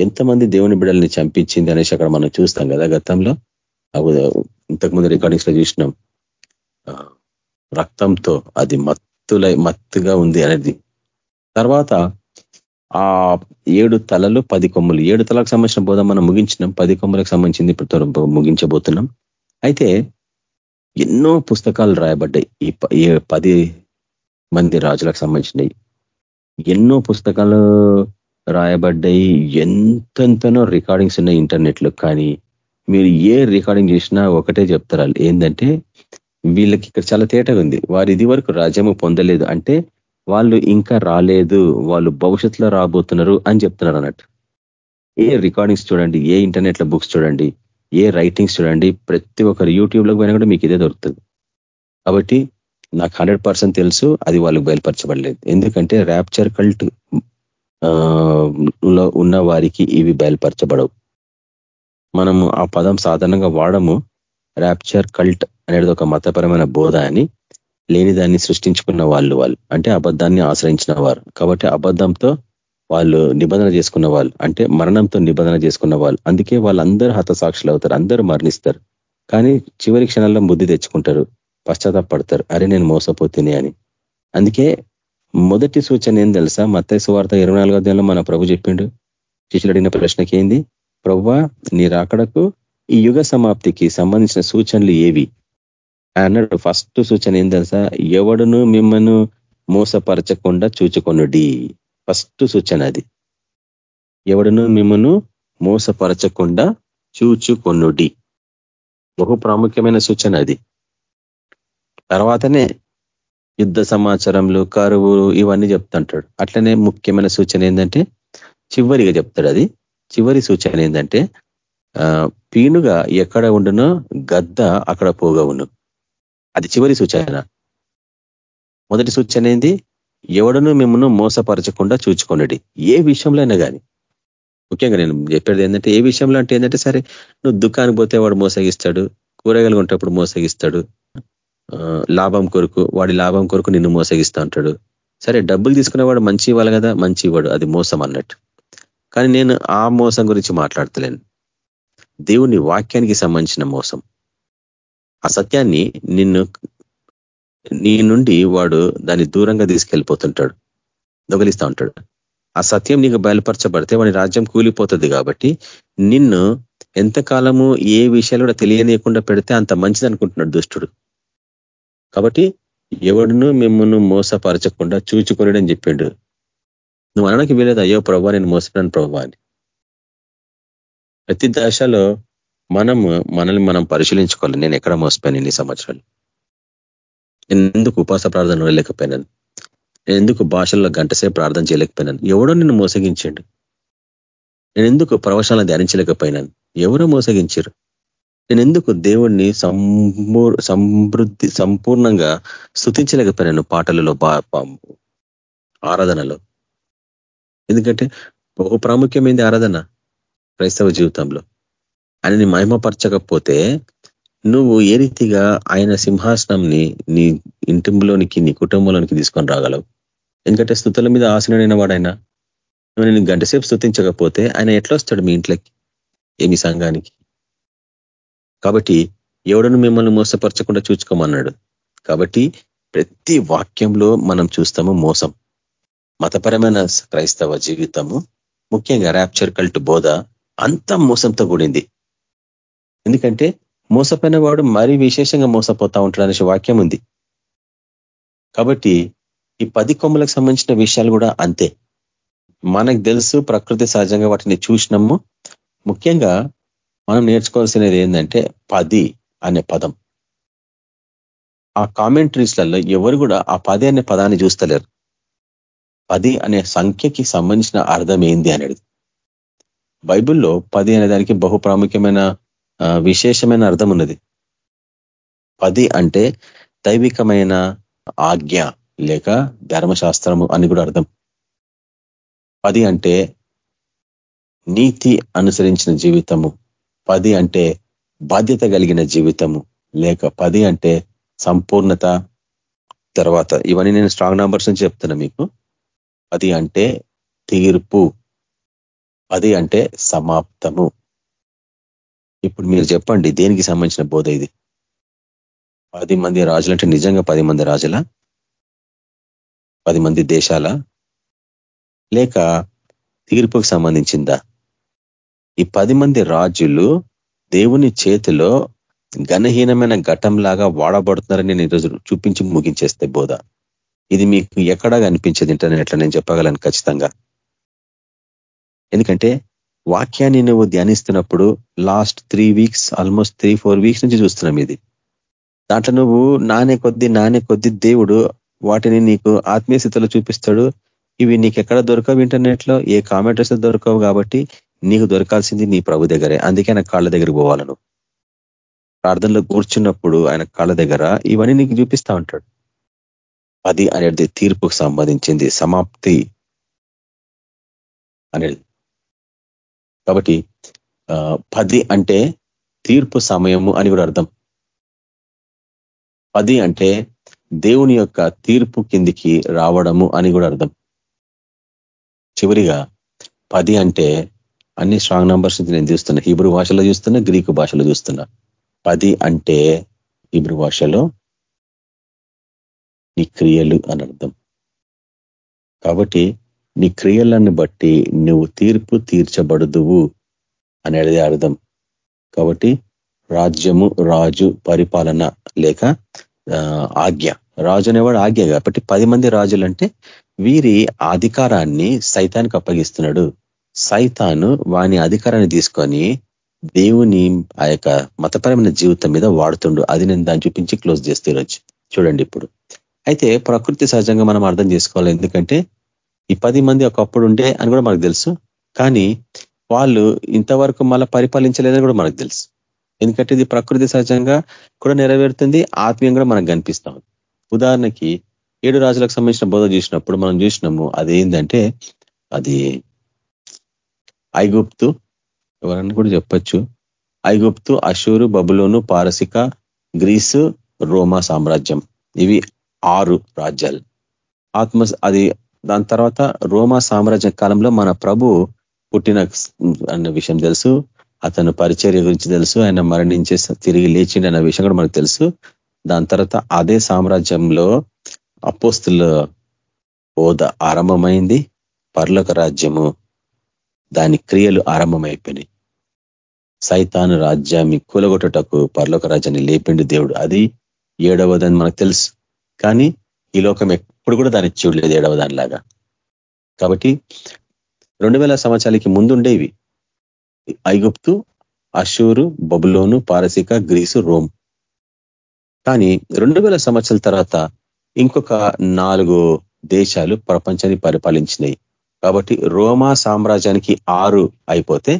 ఎంతమంది దేవుని బిడల్ని చంపించింది అనేసి అక్కడ మనం చూస్తాం కదా గతంలో? ఇంతకుముందు రికార్డింగ్స్లో చూసినాం. రక్తంతో అది మత్తులై మత్తుగా ఉంది అనేది. తర్వాత ఆ ఏడు తలలు పది కొమ్ములు. ఏడు తలకు సంబంధించిన బోధ మనం ముగించినాం. పది కొమ్ములకు సంబంధించింది ఇప్పుడు ముగించబోతున్నాం. అయితే ఎన్నో పుస్తకాలు రాయబడ్డాయి. ఈ పది మంది రాజులకు సంబంధించినవి. ఎన్నో పుస్తకాలు రాయబడ్డాయి. ఎంతెంతనో రికార్డింగ్స్ ఉన్నాయి ఇంటర్నెట్లో. కానీ మీరు ఏ రికార్డింగ్ చేసినా ఒకటే చెప్తారు. ఏంటంటే వీళ్ళకి ఇక్కడ చాలా తేటగా ఉంది. వారు ఇది వరకు రాజ్యము పొందలేదు. అంటే వాళ్ళు ఇంకా రాలేదు వాళ్ళు భవిష్యత్తులో రాబోతున్నారు అని చెప్తున్నారు అన్నట్టు. ఏ రికార్డింగ్స్ చూడండి ఏ ఇంటర్నెట్లో బుక్స్ చూడండి ఏ రైటింగ్స్ చూడండి ప్రతి ఒక్కరు యూట్యూబ్లోకి పోయినా కూడా మీకు ఇదే దొరుకుతుంది. కాబట్టి నాకు హండ్రెడ్ తెలుసు అది వాళ్ళకి బయలుపరచబడలేదు. ఎందుకంటే ర్యాప్చర్ కల్ట్లో ఉన్న వారికి ఇవి బయలుపరచబడవు. మనము ఆ పదం సాధారణంగా వాడము ర్యాప్చర్ కల్ట్ అనేది ఒక మతపరమైన బోధ అని లేని దాన్ని సృష్టించుకున్న వాళ్ళు వాళ్ళు. అంటే అబద్ధాన్ని ఆశ్రయించిన వారు. కాబట్టి అబద్ధంతో వాళ్ళు నిబంధన చేసుకున్న వాళ్ళు. అంటే మరణంతో నిబంధన చేసుకున్న వాళ్ళు. అందుకే వాళ్ళందరూ హతసాక్షులు అవుతారు అందరూ మరణిస్తారు. కానీ చివరి క్షణాల్లో బుద్ధి తెచ్చుకుంటారు. పశ్చాత్తాపడతారు అరే నేను మోసపోతేనే అని. అందుకే మొదటి సూచన ఏం తెలుసా? మత్తయ్య సువార్త ఇరవై నాలుగో అధ్యాయంలో మన ప్రభు చెప్పిండు. శిష్యులు అడిగిన ప్రశ్నకి ఏంది ప్రవ్వా నీ రాకడకు ఈ యుగ సమాప్తికి సంబంధించిన సూచనలు ఏవి? అన్నాడు. ఫస్ట్ సూచన ఏం తెలుసా? ఎవడును మిమ్మను మోసపరచకుండా చూచుకొనుడి. ఫస్ట్ సూచన అది. ఎవడును మిమ్మను మోసపరచకుండా చూచుకొనుడి. బహు ప్రాముఖ్యమైన సూచన అది. తర్వాతనే యుద్ధ సమాచారంలో కరువు ఇవన్నీ చెప్తుంటాడు. అట్లనే ముఖ్యమైన సూచన ఏంటంటే చివరిగా చెప్తాడు అది. చివరి సూచన ఏంటంటే పీనుగా ఎక్కడ ఉండునో గద్ద అక్కడ పోగవును. అది చివరి సూచన. మొదటి సూచన ఏంది? ఎవడను మిమ్మల్ని మోసపరచకుండా చూచుకోండి ఏ విషయంలో అయినా కానీ ముఖ్యంగా నేను చెప్పేది ఏంటంటే ఏ విషయంలో అంటే ఏంటంటే సరే నువ్వు దుకాణం పోతే వాడు మోసగిస్తాడు కూరగాయలు కొంటప్పుడు మోసగిస్తాడు లాభం కొరకు వాడి లాభం కొరకు నిన్ను మోసగిస్తూ ఉంటాడు సరే డబ్బులు తీసుకునేవాడు మంచి ఇవ్వాలి కదా మంచి ఇవ్వడు అది మోసం అన్నట్టు. కానీ నేను ఆ మోసం గురించి మాట్లాడతలేను. దేవుని వాక్యానికి సంబంధించిన మోసం. ఆ సత్యాన్ని నిన్ను నీ నుండి వాడు దాన్ని దూరంగా తీసుకెళ్ళిపోతుంటాడు. దొగలిస్తూ ఉంటాడు. ఆ సత్యం నీకు బయలుపరచబడితే వాడి రాజ్యం కూలిపోతుంది కాబట్టి నిన్ను ఎంతకాలము ఏ విషయాలు కూడా తెలియనీయకుండా పెడితే అంత మంచిది అనుకుంటున్నాడు దుష్టుడు. కాబట్టి ఎవడును మిమ్మల్ని మోసపరచకుండా చూచుకొనడని చెప్పిండు. నువ్వు అనడానికి వీలేదు అయ్యో ప్రభా నేను మోసపోయాను ప్రభా అని. ప్రతి దశలో మనము మనల్ని మనం పరిశీలించుకోవాలి. నేను ఎక్కడ మోసపోయాను ఇన్ని సంవత్సరాలు? నేను ఎందుకు ఉపాస ప్రార్థన లేకపోయినాను నేను ఎందుకు భాషల్లో గంటసేపు ప్రార్థన చేయలేకపోయినాను? ఎవడో నిన్ను మోసగించండు. నేను ఎందుకు ప్రవచనాలను ధ్యానించలేకపోయినాను? ఎవరో మోసగించారు నేను ఎందుకు దేవుణ్ణి సమృద్ధి సంపూర్ణంగా స్థుతించలేకపోయినాను పాటలలో ఆరాధనలో? ఎందుకంటే బహు ప్రాముఖ్యమైంది ఆరాధన క్రైస్తవ జీవితంలో. ఆయనని మహిమపరచకపోతే నువ్వు ఏ రీతిగా ఆయన సింహాసనంని నీ ఇంటింలోనికి నీ కుటుంబంలోనికి తీసుకొని రాగలవు? ఎందుకంటే స్థుతుల మీద ఆసనుడైన వాడైనా నువ్వు నేను గంటసేపు స్థుతించకపోతే ఆయన ఎట్లా వస్తాడు మీ ఇంట్లోకి? ఏమి సంఘానికి? కాబట్టి ఎవడను మిమ్మల్ని మోసపరచకుండా చూసుకోమన్నాడు. కాబట్టి ప్రతి వాక్యంలో మనం చూస్తాము మోసం. మతపరమైన క్రైస్తవ జీవితము ముఖ్యంగా ర్యాప్చర్ కల్ట్ బోధ అంత మోసంతో కూడింది. ఎందుకంటే మోసపోయిన వాడు మరీ విశేషంగా మోసపోతా ఉంటాడు అనే వాక్యం ఉంది. కాబట్టి ఈ పది కొమ్మలకు సంబంధించిన విషయాలు కూడా అంతే. మనకు తెలుసు ప్రకృతి సహజంగా వాటిని చూసినాము. ముఖ్యంగా మనం నేర్చుకోవాల్సినది ఏంటంటే పది అనే పదం. ఆ కామెంటరీస్లలో ఎవరు కూడా ఆ పది అనే పదాన్ని చూస్తలేరు. పది అనే సంఖ్యకి సంబంధించిన అర్థం ఏంది అనేది. బైబిల్లో పది అనే దానికి బహు ప్రాముఖ్యమైన విశేషమైన అర్థం ఉన్నది పది అంటే దైవికమైన ఆజ్ఞ లేక ధర్మశాస్త్రము అని కూడా అర్థం. పది అంటే నీతి అనుసరించిన జీవితము. పది అంటే బాధ్యత కలిగిన జీవితము. లేక పది అంటే సంపూర్ణత. తర్వాత ఇవన్నీ నేను స్ట్రాంగ్ నంబర్స్ నుంచి చెప్తున్నా మీకు. పది అంటే తీర్పు. పది అంటే సమాప్తము. ఇప్పుడు మీరు చెప్పండి దేనికి సంబంధించిన బోధ ఇది? పది మంది రాజులు అంటే నిజంగా పది మంది రాజుల? పది మంది దేశాల? లేక తీర్పుకు సంబంధించిందా? ఈ పది మంది రాజులు దేవుని చేతిలో ఘనహీనమైన ఘటంలాగా వాడబడుతున్నారని నేను ఈరోజు చూపించి ముగించేస్తే బోధ. ఇది మీకు ఎక్కడా కనిపించేది ఇంటర్నెట్లో నేను చెప్పగలను ఖచ్చితంగా. ఎందుకంటే వాక్యాన్ని నువ్వు ధ్యానిస్తున్నప్పుడు last three weeks almost three four weeks నుంచి చూస్తున్నాం ఇది. దాంట్లో నువ్వు నానే కొద్ది నానే కొద్ది దేవుడు వాటిని నీకు ఆత్మీయ స్థితిలో చూపిస్తాడు. ఇవి నీకు ఎక్కడ దొరకవు ఇంటర్నెట్లో ఏ కామెంటర్స్ దొరకవు కాబట్టి నీకు దొరకాల్సింది నీ ప్రభు దగ్గరే. అందుకే ఆయన కాళ్ళ దగ్గర పోవాలను ప్రార్థనలో కూర్చున్నప్పుడు ఆయన కాళ్ళ దగ్గర ఇవన్నీ నీకు చూపిస్తా ఉంటాడు. అది అనేది తీర్పుకు సంబంధించింది సమాప్తి అనేది. కాబట్టి పది అంటే తీర్పు సమయము అని కూడా అర్థం. పది అంటే దేవుని యొక్క తీర్పు కిందికి రావడము అని కూడా అర్థం. చివరిగా పది అంటే అన్ని స్ట్రాంగ్ నంబర్స్ నేను చూస్తున్నా. హిబ్రు భాషలో చూస్తున్నా గ్రీకు భాషలో చూస్తున్నా. పది అంటే హిబ్రు భాషలో నీ క్రియలు అని అర్థం. కాబట్టి నీ క్రియలను బట్టి నువ్వు తీర్పు తీర్చబడుదువు అనేది అర్థం. కాబట్టి రాజ్యము రాజు పరిపాలన లేక ఆజ్ఞ. రాజు అనేవాడు ఆజ్ఞ కాబట్టి పది మంది రాజులు అంటే వీరి అధికారాన్ని సైతానికి అప్పగిస్తున్నాడు. సైతాను వాని అధికారాన్ని తీసుకొని దేవుని ఆ యొక్క మతపరమైన జీవితం మీద వాడుతుండు. అది నేను దాన్ని చూపించి క్లోజ్ చేస్తే చూడండి ఇప్పుడు. అయితే ప్రకృతి సహజంగా మనం అర్థం చేసుకోవాలి. ఎందుకంటే ఈ పది మంది ఒకప్పుడు ఉండే అని కూడా మనకు తెలుసు. కానీ వాళ్ళు ఇంతవరకు మళ్ళీ పరిపాలించలేదని కూడా మనకు తెలుసు. ఎందుకంటే ఇది ప్రకృతి సహజంగా కూడా నెరవేరుతుంది ఆత్మీయంగా మనకు కనిపిస్తాం ఉదాహరణకి ఏడు రాజులకు సంబంధించిన బోధ చూసినప్పుడు మనం చూసినాము అదేంటంటే అది ఐగుప్తు ఎవరన్నా కూడా చెప్పచ్చు. ఐగుప్తు అషూరు బబులోను పారసిక గ్రీసు రోమా సామ్రాజ్యం. ఇవి ఆరు రాజ్యాలు. ఆత్మ అది దాని తర్వాత రోమా సామ్రాజ్య కాలంలో మన ప్రభు పుట్టిన అన్న విషయం తెలుసు అతను పరిచర్య గురించి తెలుసు ఆయన మరణించే తిరిగి లేచిండి అన్న విషయం కూడా మనకు తెలుసు. దాని తర్వాత అదే సామ్రాజ్యంలో అపోస్తుల హోద ఆరంభమైంది పర్లోక రాజ్యము దాని క్రియలు ఆరంభమైపోయినాయి. సైతాను రాజ్యాన్ని కూలగొట్టటకు పర్లోక రాజ్యాన్ని లేపిండి దేవుడు. అది ఏడవదని మనకు తెలుసు. కానీ ఈ లోకం ఇప్పుడు కూడా దాన్ని చూడలేదు ఏడవ దానిలాగా. కాబట్టి రెండు వేల సంవత్సరాలకి ముందుండేవి ఐగుప్తు అషూరు బబులోను పారసిక గ్రీసు రోమ్. కానీ రెండు వేల సంవత్సరాల తర్వాత ఇంకొక నాలుగు దేశాలు ప్రపంచాన్ని పరిపాలించినాయి. కాబట్టి రోమా సామ్రాజ్యానికి ఆరు అయిపోతే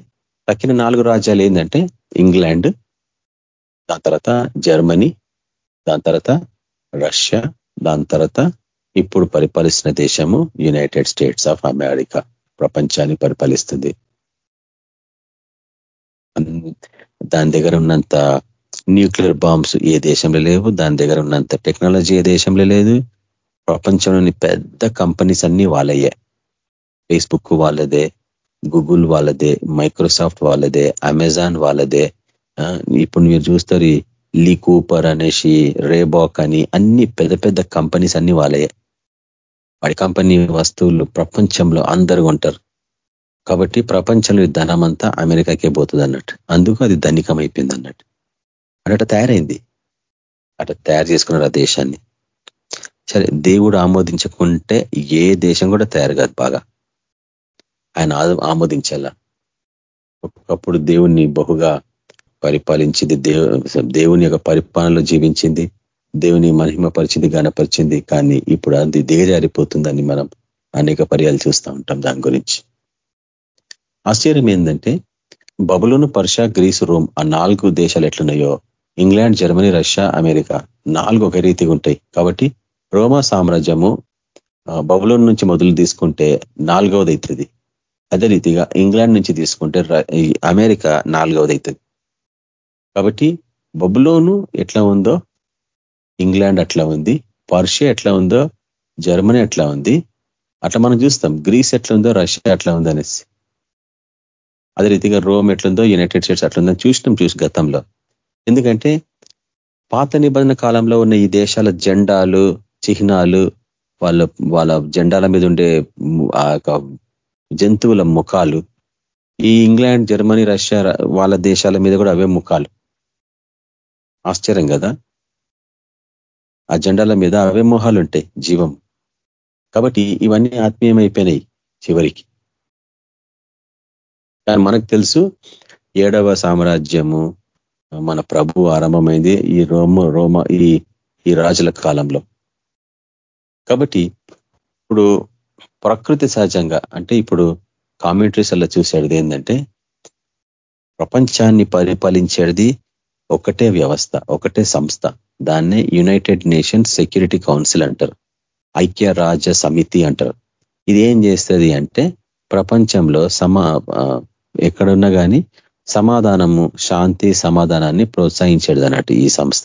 తక్కిన నాలుగు రాజ్యాలు ఏంటంటే ఇంగ్లాండ్ దాని తర్వాత జర్మనీ దాని తర్వాత రష్యా దాని తర్వాత ఇప్పుడు పరిపాలిస్తున్న దేశము యునైటెడ్ స్టేట్స్ ఆఫ్ అమెరికా ప్రపంచాన్ని పరిపాలిస్తుంది. దాని దగ్గర ఉన్నంత న్యూక్లియర్ బాంబ్స్ ఏ దేశంలో లేవు దాని దగ్గర ఉన్నంత టెక్నాలజీ ఏ దేశంలో లేదు. ప్రపంచంలోని పెద్ద కంపెనీస్ అన్ని వాళ్ళయ్యే ఫేస్బుక్ వాళ్ళదే గూగుల్ వాళ్ళదే మైక్రోసాఫ్ట్ వాళ్ళదే అమెజాన్ వాళ్ళదే. ఇప్పుడు మీరు చూస్తారు లీ కూపర్ అనేసి రేబాక్ అని అన్ని పెద్ద పెద్ద కంపెనీస్ అన్ని వాళ్ళే వాడి కంపెనీ వస్తువులు ప్రపంచంలో అందరూ ఉంటారు కాబట్టి ప్రపంచంలో ధనం అంతా అమెరికాకే పోతుంది అన్నట్టు. అందుకు అది ధనికం అయిపోయింది అన్నట్టు. అట తయారైంది. అట తయారు చేసుకున్నారు ఆ దేశాన్ని. సరే దేవుడు ఆమోదించకుంటే ఏ దేశం కూడా తయారు కాదు బాగా. ఆయన ఆమోదించాల? ఒకప్పుడు దేవుణ్ణి బహుగా పరిపాలించింది దేవు దేవుని యొక్క పరిపాలనలో జీవించింది. దేవుని మహిమపరిచింది గనపరిచింది కానీ ఇప్పుడు అది దిగజారిపోతుందని మనం అనేక పర్యాలు చూస్తూ ఉంటాం దాని గురించి. ఆశ్చర్యం ఏంటంటే బబులోను పర్షా గ్రీసు రోమ్ ఆ నాలుగు దేశాలు ఎట్లున్నాయో ఇంగ్లాండ్ జర్మనీ రష్యా అమెరికా నాలుగు ఒక రీతిగా ఉంటాయి. కాబట్టి రోమా సామ్రాజ్యము బబులోన్ నుంచి మొదలు తీసుకుంటే నాలుగవది అవుతుంది అదే రీతిగా ఇంగ్లాండ్ నుంచి తీసుకుంటే అమెరికా నాలుగవది అవుతుంది కాబట్టి బబులోను ఎట్లా ఉందో ఇంగ్లాండ్ అట్లా ఉంది? పర్షియా ఎట్లా ఉందో? జర్మనీ ఎట్లా ఉంది? అట్లా మనం చూస్తాం. గ్రీస్ ఎట్లా ఉందో? రష్యా ఎట్లా ఉందో అనేసి. అదే రీతిగా రోమ్ ఎట్లుందో యునైటెడ్ స్టేట్స్ అట్లుందని చూసినాం చూసి గతంలో. ఎందుకంటే పాత నిబంధన కాలంలో ఉన్న ఈ దేశాల జెండాలు చిహ్నాలు వాళ్ళ వాళ్ళ జెండాల మీద ఉండే ఆ జంతువుల ముఖాలు ఈ ఇంగ్లాండ్ జర్మనీ రష్యా వాళ్ళ దేశాల మీద కూడా అవే ముఖాలు. ఆశ్చర్యం కదా? ఆ జెండాల మీద అవే మోహాలు ఉంటాయి జీవం. కాబట్టి ఇవన్నీ ఆత్మీయమైపోయినాయి చివరికి. కానీ మనకు తెలుసు ఏడవ సామ్రాజ్యము మన ప్రభు ఆరంభమైంది ఈ రోమ రోమ ఈ ఈ రాజుల కాలంలో. కాబట్టి ఇప్పుడు ప్రకృతి సహజంగా అంటే ఇప్పుడు కామెంటరీస్ అలా చూసేది ఏంటంటే ప్రపంచాన్ని పరిపాలించేది ఒకటే వ్యవస్థ ఒకటే సంస్థ. దాన్నే యునైటెడ్ నేషన్ సెక్యూరిటీ కౌన్సిల్ అంటారు. ఐక్య రాజ్య సమితి అంటారు. ఇది ఏం చేస్తుంది అంటే ప్రపంచంలో సమా ఎక్కడున్నా కానీ సమాధానము శాంతి సమాధానాన్ని ప్రోత్సహించేది అన్నట్టు ఈ సంస్థ.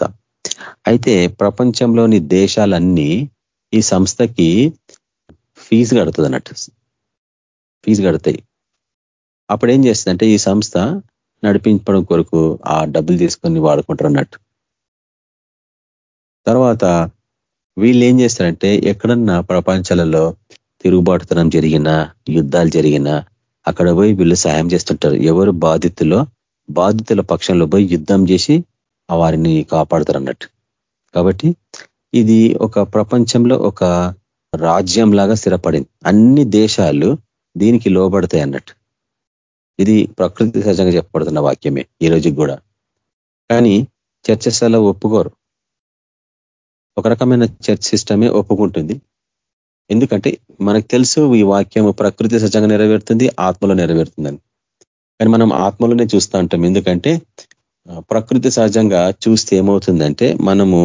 అయితే ప్రపంచంలోని దేశాలన్నీ ఈ సంస్థకి ఫీజు కడుతుంది అన్నట్టు ఫీజు కడతాయి. అప్పుడు ఏం చేస్తుందంటే ఈ సంస్థ నడిపించడం కొరకు ఆ డబ్బులు తీసుకొని వాడుకుంటారు అన్నట్టు తర్వాత వీళ్ళు ఏం చేస్తారంటే ఎక్కడన్నా ప్రపంచాలలో తిరుగుబాటుతనం జరిగినా యుద్ధాలు జరిగినా అక్కడ పోయి వీళ్ళు సాయం చేస్తుంటారు. ఎవరు బాధితులో బాధితుల పక్షంలో పోయి యుద్ధం చేసి వారిని కాపాడుతారు అన్నట్టు కాబట్టి ఇది ఒక ప్రపంచంలో ఒక రాజ్యం లాగా స్థిరపడింది. అన్ని దేశాలు దీనికి లోబడతాయి అన్నట్టు. ఇది ప్రకృతి సహజంగా చెప్పబడుతున్న వాక్యమే ఈ రోజుకి కూడా. కానీ చర్చస్లో ఒప్పుకోరు. ఒక రకమైన చర్చ్ సిస్టమే ఒప్పుకుంటుంది ఎందుకంటే మనకు తెలుసు ఈ వాక్యము ప్రకృతి సహజంగా నెరవేరుతుంది ఆత్మలో నెరవేరుతుందని. కానీ మనం ఆత్మలోనే చూస్తూ ఉంటాం. ఎందుకంటే ప్రకృతి సహజంగా చూస్తే ఏమవుతుందంటే మనము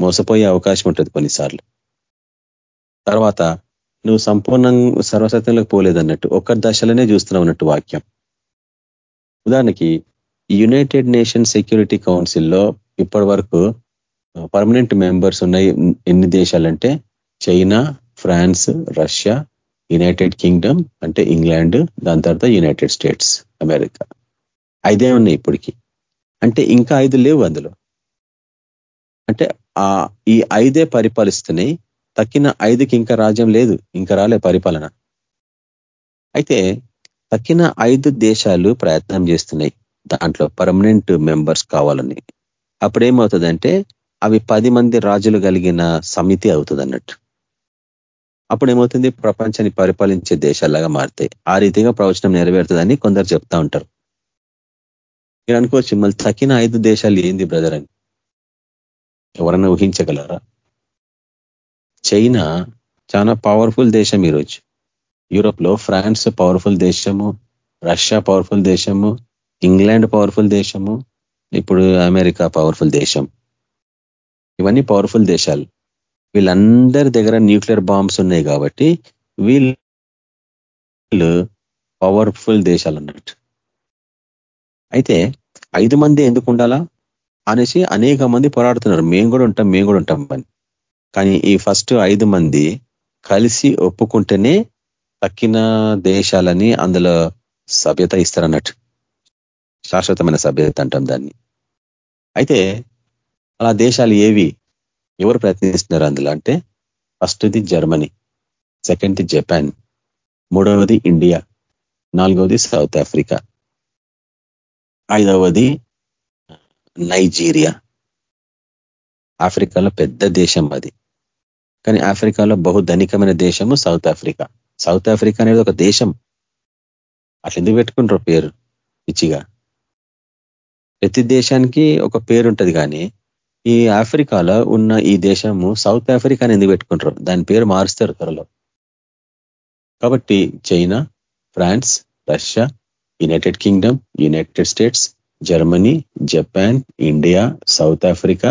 మోసపోయే అవకాశం ఉంటుంది కొన్నిసార్లు. తర్వాత నువ్వు సంపూర్ణంగా సర్వసత్యంలోకి పోలేదన్నట్టు ఒక్క దశలోనే చూస్తున్నావు అన్నట్టు వాక్యం. ఉదాహరణకి యునైటెడ్ నేషన్ సెక్యూరిటీ కౌన్సిల్లో ఇప్పటి వరకు పర్మనెంట్ మెంబర్స్ ఉన్నాయి ఎన్ని దేశాలంటే China France Russia United Kingdom అంటే ఇంగ్లాండ్ దాని తర్వాత యునైటెడ్ స్టేట్స్ అమెరికా. ఐదే ఉన్నాయి ఇప్పటికి. అంటే ఇంకా ఐదు లేవు అందులో. అంటే ఆ ఈ ఐదే పరిపాలిస్తున్నాయి. తక్కిన ఐదుకి ఇంకా రాజ్యం లేదు. ఇంకా రాలే పరిపాలన. అయితే తక్కిన ఐదు దేశాలు ప్రయత్నం చేస్తున్నాయి. దాంట్లో పర్మనెంట్ మెంబర్స్ కావాలని. అప్పుడు ఏమవుతుందంటే అవి పది మంది రాజులు కలిగిన సమితి అవుతుంది అన్నట్టు అప్పుడు ఏమవుతుంది? ప్రపంచాన్ని పరిపాలించే దేశాలాగా మారుతాయి ఆ రీతిగా ప్రవచనం నెరవేరుతుందని కొందరు చెప్తా ఉంటారు. మీరు అనుకోవచ్చు మళ్ళీ తక్కిన ఐదు దేశాలు ఏంది బ్రదర్ అని. ఎవరన్నా ఊహించగలరా? చైనా చాలా పవర్ఫుల్ దేశం ఈరోజు. యూరోప్లో ఫ్రాన్స్ పవర్ఫుల్ దేశము రష్యా పవర్ఫుల్ దేశము ఇంగ్లాండ్ పవర్ఫుల్ దేశము ఇప్పుడు అమెరికా పవర్ఫుల్ దేశం. ఇవన్నీ పవర్ఫుల్ దేశాలు. వీళ్ళందరి దగ్గర న్యూక్లియర్ బాంబ్స్ ఉన్నాయి కాబట్టి వీళ్ళు పవర్ఫుల్ దేశాలు అన్నట్టు. అయితే ఐదు మంది ఎందుకు ఉండాలా? అనేసి అనేక మంది పోరాడుతున్నారు. మేము కూడా ఉంటాం మేము కూడా ఉంటాం అని. కానీ ఈ ఫస్ట్ ఐదు మంది కలిసి ఒప్పుకుంటేనే తక్కిన దేశాలని అందులో సభ్యత ఇస్తారన్నట్టు. శాశ్వతమైన సభ్యత అంటాం దాన్ని. అయితే అలా దేశాలు ఏవి ఎవరు ప్రయత్నిస్తున్నారు అందులో? అంటే ఫస్ట్ది జర్మనీ సెకండ్ది జపాన్ మూడవది ఇండియా నాలుగవది సౌత్ ఆఫ్రికా ఐదవది నైజీరియా. ఆఫ్రికాలో పెద్ద దేశం అది. కానీ ఆఫ్రికాలో బహుధనికమైన దేశము సౌత్ ఆఫ్రికా. సౌత్ ఆఫ్రికా అనేది ఒక దేశం. అట్లా ఎందుకు పెట్టుకుంటారు పేరు? పిచ్చిగా. ప్రతి దేశానికి ఒక పేరు ఉంటుంది కానీ ఈ ఆఫ్రికాలో ఉన్న ఈ దేశము సౌత్ ఆఫ్రికా ఎందుకు పెట్టుకుంటారు? దాని పేరు మారుస్తారు త్వరలో. కాబట్టి China France Russia United Kingdom United States Germany Japan India South Africa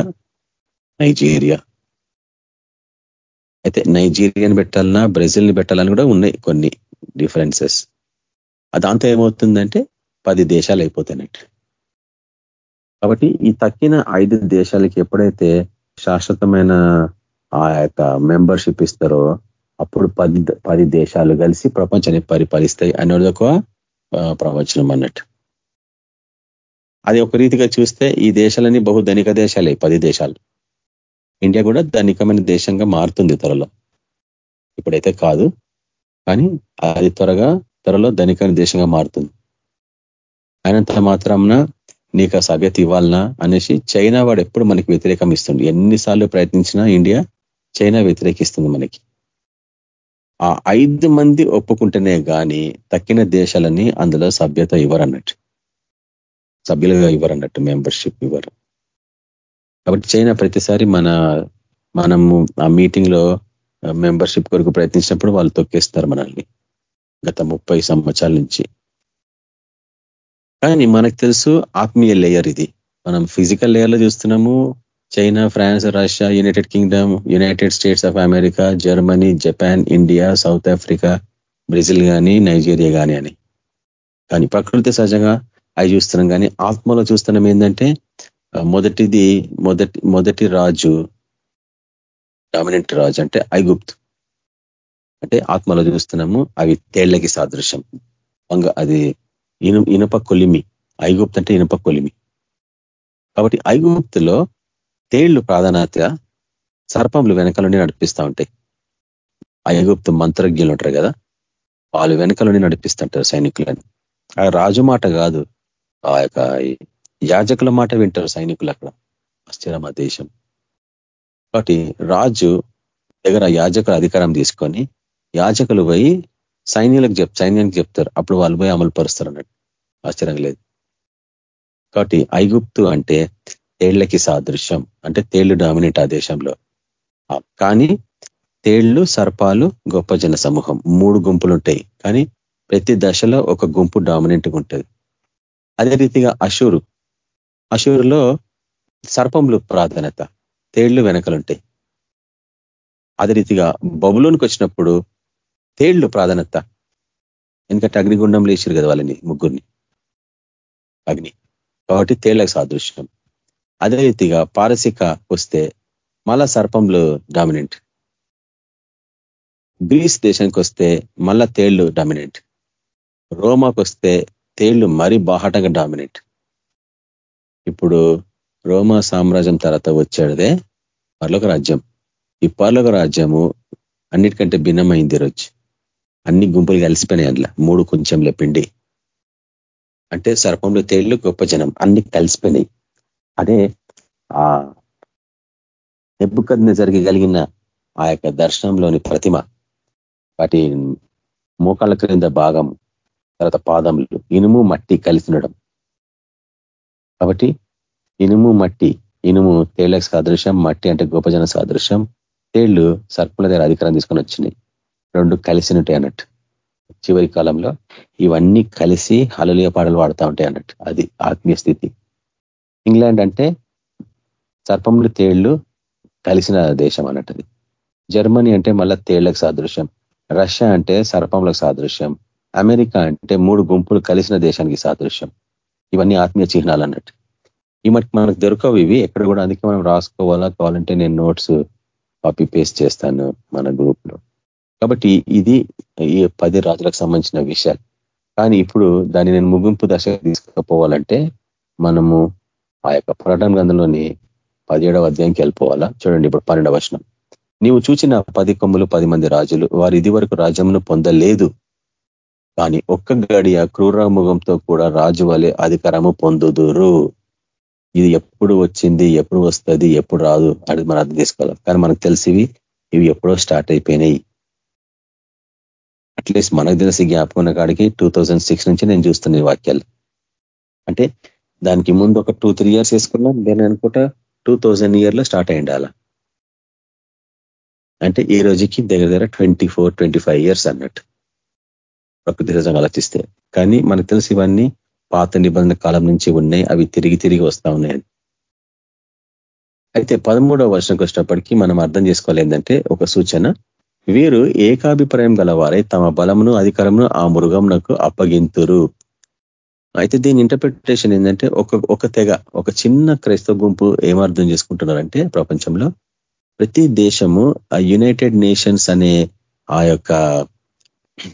Nigeria. అయితే నైజీరియాని పెట్టాలన్నా బ్రెజిల్ని పెట్టాలని కూడా ఉన్నాయి కొన్ని డిఫరెన్సెస్ దాంతో ఏమవుతుందంటే పది దేశాలు అయిపోతాయినట్టు కాబట్టి ఈ తక్కిన ఐదు దేశాలకి ఎప్పుడైతే శాశ్వతమైన ఆ యొక్క మెంబర్షిప్ ఇస్తారో అప్పుడు పది పది దేశాలు కలిసి ప్రపంచాన్ని పరిపాలిస్తాయి అనేది ఒక ప్రవచనం అన్నట్టు. అది ఒక రీతిగా చూస్తే ఈ దేశాలన్నీ బహు ధనిక దేశాలే పది దేశాలు. ఇండియా కూడా ధనికమైన దేశంగా మారుతుంది త్వరలో. ఇప్పుడైతే కాదు కానీ అది త్వరగా త్వరలో ధనికమైన దేశంగా మారుతుంది. అయినంత మాత్రంన నీకు ఆ సభ్యత ఇవ్వాలనా అనేసి చైనా వాడు ఎప్పుడు మనకి వ్యతిరేకం ఇస్తుంది ఎన్నిసార్లు ప్రయత్నించినా ఇండియా చైనా వ్యతిరేకిస్తుంది మనకి. ఆ ఐదు మంది ఒప్పుకుంటేనే కానీ తక్కిన దేశాలని అందులో సభ్యత ఇవ్వరన్నట్టు. సభ్యులుగా ఇవ్వరన్నట్టు మెంబర్షిప్ ఇవ్వరు. కాబట్టి చైనా ప్రతిసారి మన మనము ఆ మీటింగ్లో మెంబర్షిప్ కొరకు ప్రయత్నించినప్పుడు వాళ్ళు తొక్కేస్తారు మనల్ని. గత ముప్పై సంవత్సరాల నుంచి. కానీ మనకు తెలుసు ఆత్మీయ లేయర్ ఇది. మనం ఫిజికల్ లేయర్లో చూస్తున్నాము. China France Russia United Kingdom United States of America Germany Japan India South Africa Brazil కానీ నైజీరియా కానీ అని. కానీ ప్రకృతి సహజంగా అవి చూస్తున్నాం. కానీ ఆత్మలో చూస్తున్నాం ఏంటంటే మొదటిది మొదటి మొదటి రాజు డామినెంట్ రాజు అంటే ఐగుప్తు. అంటే ఆత్మలో చూస్తున్నాము. అవి తేళ్ళకి సాదృశ్యం. అది ఇను ఇనుప కొలిమి. ఐగుప్తు అంటే ఇనుప కొలిమి. కాబట్టి ఐగుప్తులో తేళ్ళు ప్రాధాన్యత సర్పంలు వెనకలోనే నడిపిస్తూ ఉంటాయి. ఐగుప్తు మంత్రజ్ఞులు ఉంటారు కదా వాళ్ళు వెనకలోనే నడిపిస్తుంటారు సైనికులని. ఆ రాజు మాట కాదు ఆ యొక్క యాజకుల మాట వింటారు సైనికులు అక్కడ. ఆశ్చర్యం దేశం. కాబట్టి రాజు దగ్గర యాజకుల అధికారం తీసుకొని యాజకులు పోయి సైన్యులకు చెప్ సైన్యానికి చెప్తారు. అప్పుడు వాళ్ళు పోయి అమలు పరుస్తారు అన్నట్టు. ఆశ్చర్యం లేదు. కాబట్టి ఐగుప్తు అంటే తేళ్ళకి సాదృశ్యం అంటే తేళ్ళు డామినేట్ ఆ దేశంలో. కానీ తేళ్ళు సర్పాలు గొప్ప జన సమూహం. మూడు గుంపులు ఉంటాయి కానీ ప్రతి దశలో ఒక గుంపు డామినెంట్గా ఉంటుంది. అదే రీతిగా అషూరు. అషూరులో సర్పంలు ప్రాధాన్యత తేళ్ళు వెనకలుంటాయి. అదే రీతిగా బబులోనికి వచ్చినప్పుడు తేళ్ళు ప్రాధాన్యత. ఎందుకంటే అగ్నిగుండంలో వేసారు కదా వాళ్ళని ముగ్గురిని. అగ్ని. కాబట్టి తేళ్ళకు సాదృశ్యం. అదే రీతిగా పారసిక వస్తే మళ్ళా సర్పంలు డామినెంట్. గ్రీస్ దేశానికి వస్తే మళ్ళా తేళ్ళు డామినెంట్. రోమాకు వస్తే తేళ్ళు మరీ బాహటంగా డామినెంట్. ఇప్పుడు రోమా సామ్రాజ్యం తర్వాత వచ్చాడదే పర్లోక రాజ్యం. ఈ పర్లోక రాజ్యము అన్నిటికంటే భిన్నమైంది రోజు అన్ని గుంపులు కలిసిపోయినాయి అందులో. మూడు కొంచెం పిండి. అంటే సర్పంలో తేళ్ళు గొప్ప జనం అన్ని కలిసిపోయినాయి. అదే ఆ ఎబ్బుకద్న జరిగి కలిగిన ఆ యొక్క దర్శనంలోని ప్రతిమ వాటి మోకాళ్ళ క్రింద భాగం తర్వాత పాదములు ఇనుము మట్టి కలిసి ఉండడం. కాబట్టి ఇనుము మట్టి ఇనుము తేళ్ళకు సాదృశ్యం మట్టి అంటే గోపజన సాదృశ్యం. తేళ్ళు సర్పుల దగ్గర అధికారం తీసుకొని వచ్చినాయి. రెండు కలిసినట్టే అన్నట్టు. చివరి కాలంలో ఇవన్నీ కలిసి హలలియ పాటలు పాడుతూ ఉంటాయి అన్నట్టు. అది ఆత్మీయ స్థితి. ఇంగ్లాండ్ అంటే సర్పములు తేళ్ళు కలిసిన దేశం అన్నట్టు జర్మనీ అంటే మళ్ళా తేళ్ళకు సాదృశ్యం. రష్యా అంటే సర్పములకు సాదృశ్యం. అమెరికా అంటే మూడు గుంపులు కలిసిన దేశానికి సాదృశ్యం. ఇవన్నీ ఆత్మీయ చిహ్నాలు అన్నట్టు. ఈ మటుకు మనకు దొరకవు ఇవి. ఎక్కడ కూడా అందుకే మనం రాసుకోవాలా కావాలంటే నేను నోట్స్ కాపీ పేస్ట్ చేస్తాను మన గ్రూప్లో కాబట్టి ఇది ఈ పది రాజులకు సంబంధించిన విషయాలు. కానీ ఇప్పుడు దాన్ని నేను ముగింపు దశ తీసుకుపోవాలంటే మనము ఆ యొక్క పురాటం గ్రంథంలోని పదిహేడవ అధ్యాయంకి వెళ్ళిపోవాలా? చూడండి ఇప్పుడు పన్నెండవ వచనం. నీవు చూచిన పది కొమ్ములు పది మంది రాజులు వారు ఇది వరకు రాజ్యమును పొందలేదు. కానీ ఒక్క గడియ క్రూరముఖంతో కూడా రాజు వలె అధికారము పొందుదురు. ఇది ఎప్పుడు వచ్చింది ఎప్పుడు వస్తుంది ఎప్పుడు రాదు అది మనం అర్థం చేసుకోవాలి. కానీ మనకు తెలిసివి ఇవి ఎప్పుడో స్టార్ట్ అయిపోయినాయి. అట్లీస్ట్ మనకు తెలిసి జ్ఞాపకం కాడికి టూ నుంచి నేను చూస్తున్న ఈ వాక్యాలు. అంటే దానికి ముందు ఒక టూ త్రీ ఇయర్స్ వేసుకున్నాం నేను అనుకుంటా టూ థౌజండ్ ఇయర్లో స్టార్ట్ అయ్యిండాల అంటే ఈ రోజుకి దగ్గర దగ్గర twenty four twenty five years అన్నట్టు. ప్రకృతి రజంగా ఆలోచిస్తే. కానీ మనకు తెలిసి ఇవన్నీ పాత నిబంధన కాలం నుంచి ఉన్నాయి అవి తిరిగి తిరిగి వస్తూ ఉన్నాయి. అయితే పదమూడవ వర్షంకి వచ్చినప్పటికీ మనం అర్థం చేసుకోవాలి ఏంటంటే ఒక సూచన వీరు ఏకాభిప్రాయం గలవారై తమ బలమును అధికారమును ఆ మృగంనకు అప్పగింతురు. అయితే దీని ఇంటర్ప్రిటేషన్ ఏంటంటే ఒక ఒక తెగ ఒక చిన్న క్రైస్తవ గుంపు ఏమర్థం చేసుకుంటున్నారంటే ప్రపంచంలో ప్రతి దేశము ఆ యునైటెడ్ నేషన్స్ అనే ఆ యొక్క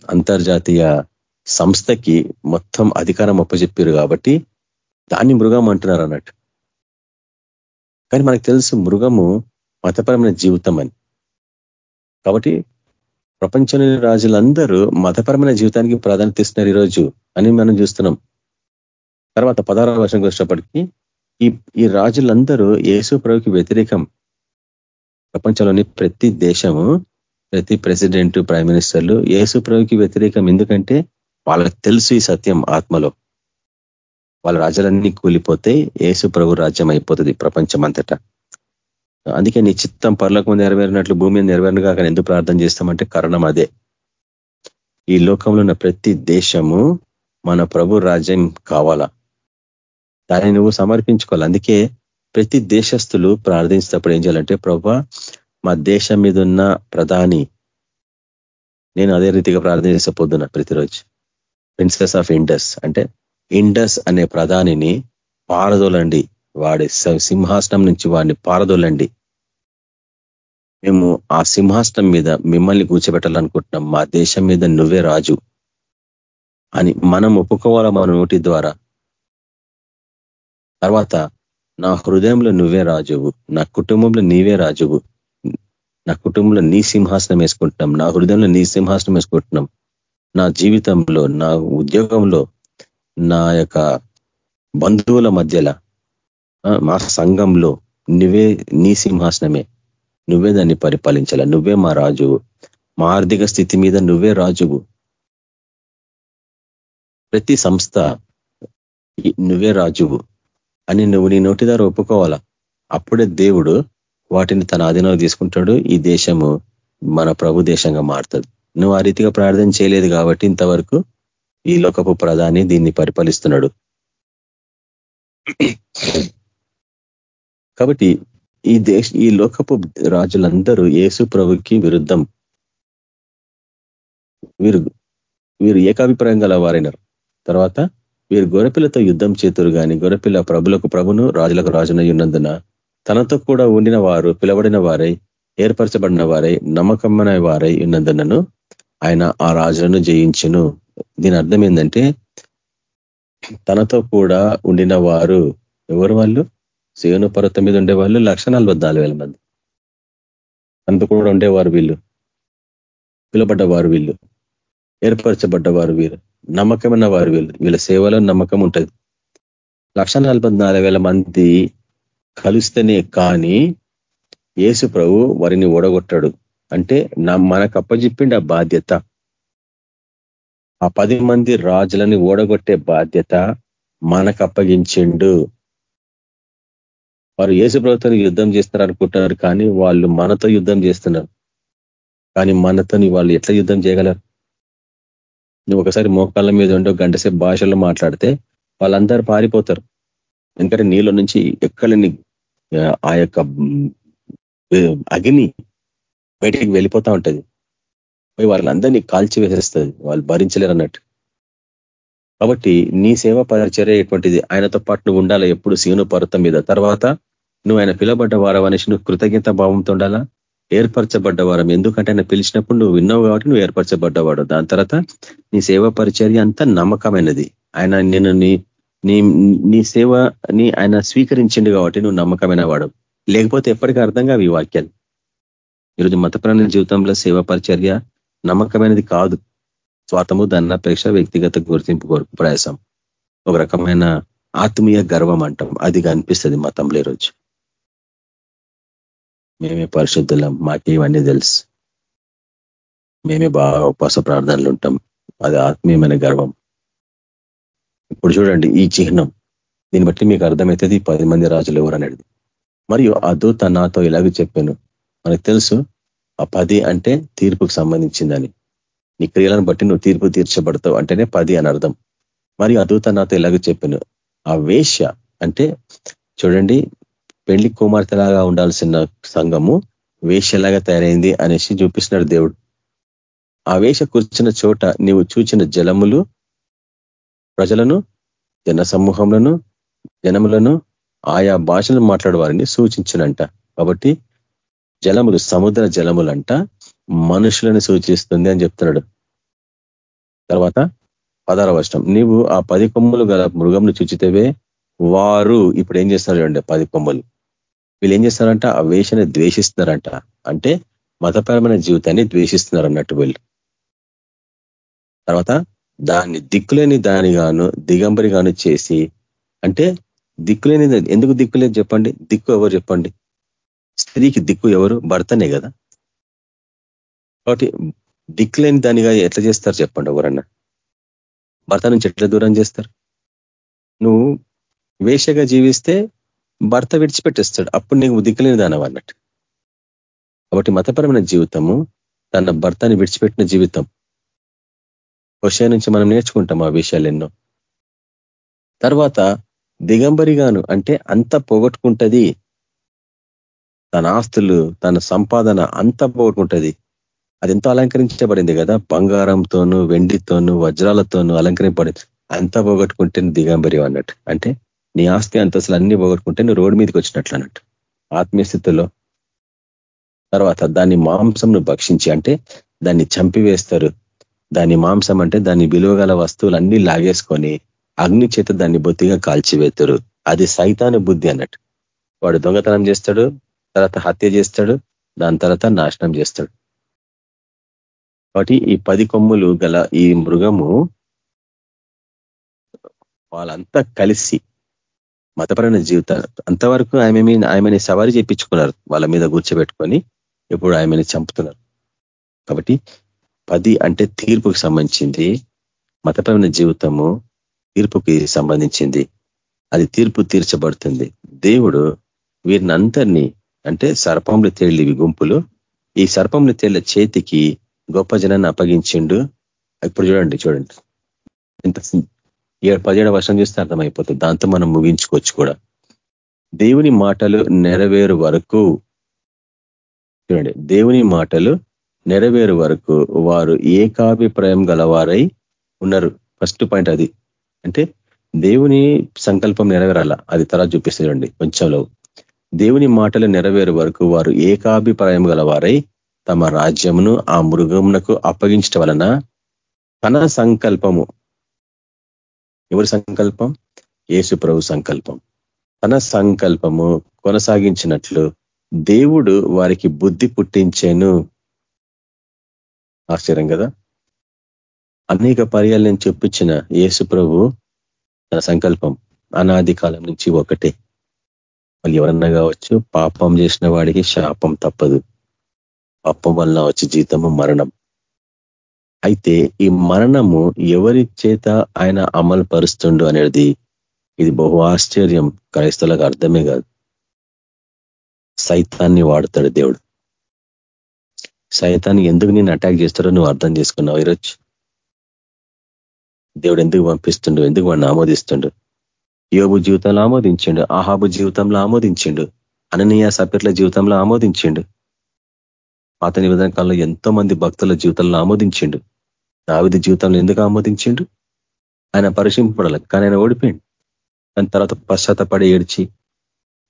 అంతర్జాతీయ సంస్థకి మొత్తం అధికారం అప్పచెప్పారు కాబట్టి దాన్ని మృగం అంటున్నారు అన్నట్టు. కానీ మనకు తెలుసు మృగము మతపరమైన జీవితం అని. కాబట్టి ప్రపంచంలోని రాజులందరూ మతపరమైన జీవితానికి ప్రాధాన్యత ఇస్తున్నారు ఈరోజు అని మనం చూస్తున్నాం. తర్వాత పదహారవ వర్షంకి వచ్చినప్పటికీ ఈ ఈ రాజులందరూ యేసు ప్రభుకి వ్యతిరేకం. ప్రపంచంలోని ప్రతి దేశము ప్రతి ప్రెసిడెంట్ ప్రైమ్ మినిస్టర్లు యేసు ప్రభుకి వ్యతిరేకం. ఎందుకంటే వాళ్ళకి తెలుసు ఈ సత్యం ఆత్మలో. వాళ్ళ రాజ్యాలన్నీ కూలిపోతే యేసు ప్రభు రాజ్యం అయిపోతుంది ప్రపంచం అంతటా అందుకే నీ చిత్తం పర్లకు నెరవేరినట్లు భూమి నెరవేరిన కాక ఎందుకు ప్రార్థన చేస్తామంటే కారణం అదే. ఈ లోకంలో ఉన్న ప్రతి దేశము మన ప్రభు రాజ్యం కావాలా? దాన్ని నువ్వు సమర్పించుకోవాలి. అందుకే ప్రతి దేశస్తులు ప్రార్థించేటప్పుడు ఏం చేయాలంటే ప్రభా మా దేశం మీద ఉన్న ప్రధాని నేను అదే రీతిగా ప్రార్థన చేసే పొద్దున ప్రతిరోజు. ప్రిన్సెస్ ఆఫ్ ఇండస్ అంటే ఇండస్ అనే ప్రధానిని పారదోలండి. వాడి సింహాసనం నుంచి వాడిని పారదోలండి. మేము ఆ సింహాసనం మీద మిమ్మల్ని కూర్చోబెట్టాలనుకుంటున్నాం. మా దేశం మీద నువ్వే రాజు అని మనం ఒప్పుకోవాలా మన నోటి ద్వారా? తర్వాత నా హృదయంలో నువ్వే రాజువు. నా కుటుంబంలో నీవే రాజువు. నా కుటుంబంలో నీ సింహాసనం వేసుకుంటున్నాం. నా హృదయంలో నీ సింహాసనం వేసుకుంటున్నాం. నా జీవితంలో నా ఉద్యోగంలో నా యొక్క బంధువుల మధ్యలో మా సంఘంలో నువ్వే నీ సింహాసనమే. నువ్వే దాన్ని పరిపాలించాల? నువ్వే మా రాజువు మా ఆర్థిక స్థితి మీద నువ్వే రాజువు. ప్రతి సంస్థ నువ్వే రాజువు అని నువ్వు నీ నోటి ద్వారా ఒప్పుకోవాలా? అప్పుడే దేవుడు వాటిని తన ఆధీనంలో తీసుకుంటాడు. ఈ దేశము మన ప్రభు దేశంగా మారుతుంది. నువ్వు ఆ రీతిగా ప్రార్థన చేయలేదు కాబట్టి ఇంతవరకు ఈ లోకపు ప్రధాని దీన్ని పరిపాలిస్తున్నాడు. కాబట్టి ఈ దేశ ఈ లోకపు రాజులందరూ యేసు ప్రభుకి విరుద్ధం. వీరు వీరు ఏకాభిప్రాయం గల వారైనారు. తర్వాత వీరు గొరపిల్లతో యుద్ధం చేతురు కానీ గొరపిల్ల ప్రభులకు ప్రభును రాజులకు రాజునై ఉన్నందున తనతో కూడా ఉండిన వారు పిలవడిన వారై ఏర్పరచబడిన వారై నమ్మకమైన వారై ఉన్నందునను ఆయన ఆ రాజులను జయించును. దీని అర్థం ఏంటంటే తనతో కూడా ఉండిన వారు ఎవరు వాళ్ళు? సేను పర్వతం మీద ఉండేవాళ్ళు లక్ష మంది. అంత కూడా ఉండేవారు వీళ్ళు. పిలువబడ్డవారు వీళ్ళు. ఏర్పరచబడ్డవారు వీరు. నమ్మకమైన వారు వీళ్ళు. వీళ్ళ సేవలో నమ్మకం ఉంటుంది. లక్ష మంది కలిస్తేనే కానీ యేసు ప్రభు వారిని ఓడగొట్టాడు. అంటే మనకు అప్పచెప్పిండి ఆ బాధ్యత. ఆ పది మంది రాజులని ఓడగొట్టే బాధ్యత మనకు అప్పగించిండు. వారు యేసు ప్రభుత్వం యుద్ధం చేస్తారు అనుకుంటున్నారు కానీ వాళ్ళు మనతో యుద్ధం చేస్తున్నారు. కానీ మనతో వాళ్ళు ఎట్లా యుద్ధం చేయగలరు? నువ్వు ఒకసారి మోకాళ్ళ మీద ఉండో గంటసేపు భాషల్లో మాట్లాడితే వాళ్ళందరూ పారిపోతారు. ఎందుకంటే నీళ్ళ నుంచి ఎక్కడని ఆ యొక్క అగ్ని బయటికి వెళ్ళిపోతా ఉంటుంది. పోయి వాళ్ళందరినీ కాల్చి వేసేస్తుంది. వాళ్ళు భరించలేరు అన్నట్టు. కాబట్టి నీ సేవ పరిచర్య ఎటువంటిది ఆయనతో పాటు నువ్వు ఉండాలి. ఎప్పుడు సీను పర్వతం మీద. తర్వాత నువ్వు ఆయన పిలబడ్డ వారం అనేసి నువ్వు కృతజ్ఞత భావంతో ఉండాలా ఏర్పరచబడ్డ వారం ఎందుకంటే ఆయన పిలిచినప్పుడు నువ్వు విన్నావు కాబట్టి నువ్వు ఏర్పరచబడ్డవాడు. దాని తర్వాత నీ సేవ పరిచర్య అంతా నమ్మకమైనది. ఆయన నేను నీ నీ నీ సేవని ఆయన స్వీకరించిండు కాబట్టి నువ్వు నమ్మకమైన వాడు. లేకపోతే ఎప్పటికీ అర్థం కావు ఈ వాక్యాలు. ఈరోజు మతపరమైన జీవితంలో సేవ పరిచర్య నమ్మకమైనది కాదు. స్వార్థము దన్నపేక్ష వ్యక్తిగత గుర్తింపు కొరకు ప్రయాసం. ఒక రకమైన ఆత్మీయ గర్వం అంటాం. అది కనిపిస్తుంది మతంలో ఈరోజు. మేమే పరిశుద్ధులం మాకే ఇవన్నీ తెలుసు. మేమే బాగా ఉపవాస ప్రార్థనలు ఉంటాం. అది ఆత్మీయమైన గర్వం. ఇప్పుడు చూడండి ఈ చిహ్నం. దీన్ని బట్టి మీకు అర్థమవుతుంది పది మంది రాజులు ఎవరు అనేది. మరియు ఆ దూత నాతో ఇలాగ చెప్పాను. మనకు తెలుసు ఆ పది అంటే తీర్పుకు సంబంధించిందని. నీ క్రియలను బట్టి నువ్వు తీర్పు తీర్చబడతావు అంటేనే పది అని అర్థం. మరియు ఆ దూత నాతో ఇలాగే చెప్పాను. ఆ వేష్య అంటే చూడండి పెళ్ళి కుమార్తెలాగా ఉండాల్సిన సంఘము వేషలాగా తయారైంది అనేసి చూపిస్తున్నాడు దేవుడు. ఆ వేష కూర్చున్న చోట నీవు చూచిన జలములు ప్రజలను జన సమూహములను జనములను ఆయా భాషలను మాట్లాడే వారిని సూచించునంట. కాబట్టి జలములు సముద్ర జలములంట మనుషులను సూచిస్తుంది అని చెప్తున్నాడు. తర్వాత పదార వర్షం నీవు ఆ పది కొమ్ములు గల మృగంను చూచితేవే వారు. ఇప్పుడు ఏం చేస్తారు అండి పది కొమ్ములు. వీళ్ళు ఏం చేస్తారంట ఆ వేషని ద్వేషిస్తున్నారంట. అంటే మతపరమైన జీవితాన్ని ద్వేషిస్తున్నారు అన్నట్టు వీళ్ళు. తర్వాత దాన్ని దిక్కులేని దానిగాను దిగంబరిగాను చేసి అంటే దిక్కులేని ఎందుకు దిక్కులేదు చెప్పండి? దిక్కు ఎవరు చెప్పండి? స్త్రీకి దిక్కు ఎవరు? భర్తనే కదా. కాబట్టి దిక్కులేని దానిగా ఎట్లా చేస్తారు చెప్పండి ఎవరన్నా? భర్త నుంచి ఎట్లా దూరం చేస్తారు? నువ్వు వేషగా జీవిస్తే భర్త విడిచిపెట్టేస్తాడు. అప్పుడు నీకు దిక్కులేని దానవ అన్నట్టు. కాబట్టి మతపరమైన జీవితము తన భర్తని విడిచిపెట్టిన జీవితం. హుషయ నుంచి మనం నేర్చుకుంటాం ఆ విషయాలు ఎన్నో. తర్వాత దిగంబరిగాను అంటే అంత పోగొట్టుకుంటుంది. తన ఆస్తులు తన సంపాదన అంత పోగొట్టుకుంటది. అది ఎంతో అలంకరించబడింది కదా? బంగారంతోనూ వెండితోనూ వజ్రాలతోనూ అలంకరింపబడింది. అంత పోగొట్టుకుంటే దిగంబరి అన్నట్టు. అంటే నీ ఆస్తి అంతస్తులు అన్ని పోగొట్టుకుంటే నువ్వు రోడ్డు మీదకి వచ్చినట్లు అన్నట్టు. ఆత్మీయ స్థితిలో. తర్వాత దాన్ని మాంసంను భక్షించి అంటే దాన్ని చంపివేస్తారు. దాని మాంసం అంటే దాని విలువగల వస్తువులన్నీ లాగేసుకొని అగ్ని చేత దాన్ని బొత్తిగా కాల్చివేతురు. అది సైతాను బుద్ధి అన్నట్టు. వాడు దొంగతనం చేస్తాడు తర్వాత హత్య చేస్తాడు దాని తర్వాత నాశనం చేస్తాడు. కాబట్టి ఈ పది కొమ్ములు గల ఈ మృగము వాళ్ళంతా కలిసి మతపరమైన జీవితాలు. అంతవరకు ఆమె ఆమెని సవారీ చేయించుకున్నారు వాళ్ళ మీద కూర్చోబెట్టుకొని ఇప్పుడు ఆమెని చంపుతున్నారు. కాబట్టి పది అంటే తీర్పుకి సంబంధించింది మతపరమైన జీవితము తీర్పుకి సంబంధించింది. అది తీర్పు తీర్చబడుతుంది. దేవుడు వీరిని అందరినీ అంటే సర్పంలు తేలివి గుంపులు ఈ సర్పంలు తేళ్ళ చేతికి గొప్ప జనాన్ని అప్పగించిండు. ఇప్పుడు చూడండి చూడండి. ఇంత ఏడు పదిహేడు వర్షం చూస్తే అర్థమైపోతుంది. దాంతో మనం ముగించుకోవచ్చు కూడా. దేవుని మాటలు నెరవేరు వరకు చూడండి. దేవుని మాటలు నెరవేరు వరకు వారు ఏకాభిప్రాయం గలవారై ఉన్నారు. ఫస్ట్ పాయింట్ అది. అంటే దేవుని సంకల్పం నెరవేరాల? అది తర్వాత చూపిస్తుంది కొంచెంలో దేవుని మాటలు నెరవేరు వరకు వారు ఏకాభిప్రాయం గలవారై తమ రాజ్యమును ఆ మృగమునకు అప్పగించటం వలన తన సంకల్పము ఎవరి సంకల్పం? యేసు ప్రభు సంకల్పం. తన సంకల్పము కొనసాగించినట్లు దేవుడు వారికి బుద్ధి పుట్టించాను. ఆశ్చర్యం కదా? అనేక పర్యాలు నేను చెప్పించిన యేసు ప్రభు తన సంకల్పం అనాది కాలం నుంచి ఒకటే. వాళ్ళు ఎవరన్నా కావచ్చు పాపం చేసిన వాడికి శాపం తప్పదు. పాపం వల్ల వచ్చి జీతము మరణం. అయితే ఈ మరణము ఎవరి చేత ఆయన అమలు పరుస్తుండు అనేది ఇది బహు ఆశ్చర్యం. క్రైస్తవులకు అర్థమే కాదు. సైతాన్ని వాడతాడు దేవుడు. సైతాన్ని ఎందుకు నేను అటాక్ చేస్తాడో నువ్వు అర్థం చేసుకున్నావు ఈరోజు? దేవుడు ఎందుకు పంపిస్తుండు? ఎందుకు వాడిని ఆమోదిస్తుండు? యోగు జీవితంలో ఆమోదించిండు ఆహాబు జీవితంలో ఆమోదించిండు అననీయ సపర్ల జీవితంలో ఆమోదించిండు. పాత నివేదన కాలంలో ఎంతో మంది భక్తుల జీవితంలో ఆమోదించిండు. దావిద జీవితంలో ఎందుకు ఆమోదించిండు? ఆయన పరిశీలింపడాలి కానీ ఆయన ఓడిపోయిండు. దాని తర్వాత పశ్చాత్తపడి ఏడ్చి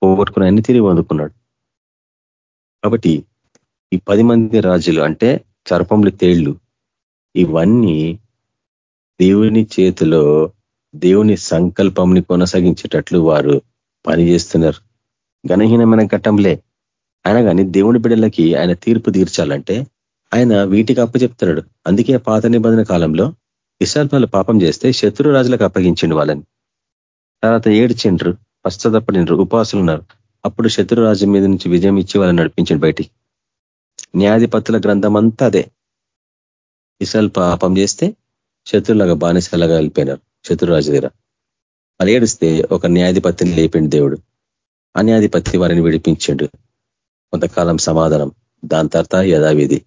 పోగొట్టుకుని అన్ని తిరిగి వందుకున్నాడు కాబట్టి ఈ పది మంది రాజులు అంటే చర్పంలు తేళ్ళు ఇవన్నీ దేవుని చేతిలో దేవుని సంకల్పంని కొనసాగించేటట్లు వారు పనిచేస్తున్నారు. ఘనహీనమైన ఘట్టంలే అయినా కానీ దేవుని బిడ్డలకి ఆయన తీర్పు తీర్చాలంటే ఆయన వీటికి అప్పచెప్తున్నాడు అందుకే పాత నిబంధన కాలంలో ఇస్రాల్ పాపం చేస్తే శత్రు రాజులకు అప్పగించిండు వాళ్ళని. తర్వాత ఏడ్చిండ్రు పశ్చాత్తపడినరు ఉపాసులు ఉన్నారు. అప్పుడు శత్రు రాజు మీద నుంచి విజయం ఇచ్చి వాళ్ళని నడిపించండి బయటికి. న్యాయాధిపతుల గ్రంథం అంతా అదే. ఇసల్ పాపం చేస్తే శత్రులాగా బానిసలాగా వెళ్ళిపోయినారు శత్రురాజు దగ్గర. వాళ్ళు ఏడిస్తే ఒక న్యాయాధిపతిని లేపిండు దేవుడు. ఆ న్యాయాధిపతి వారిని విడిపించిండు. కొంతకాలం సమాధానం. దాని తర్వాత యథావిధి.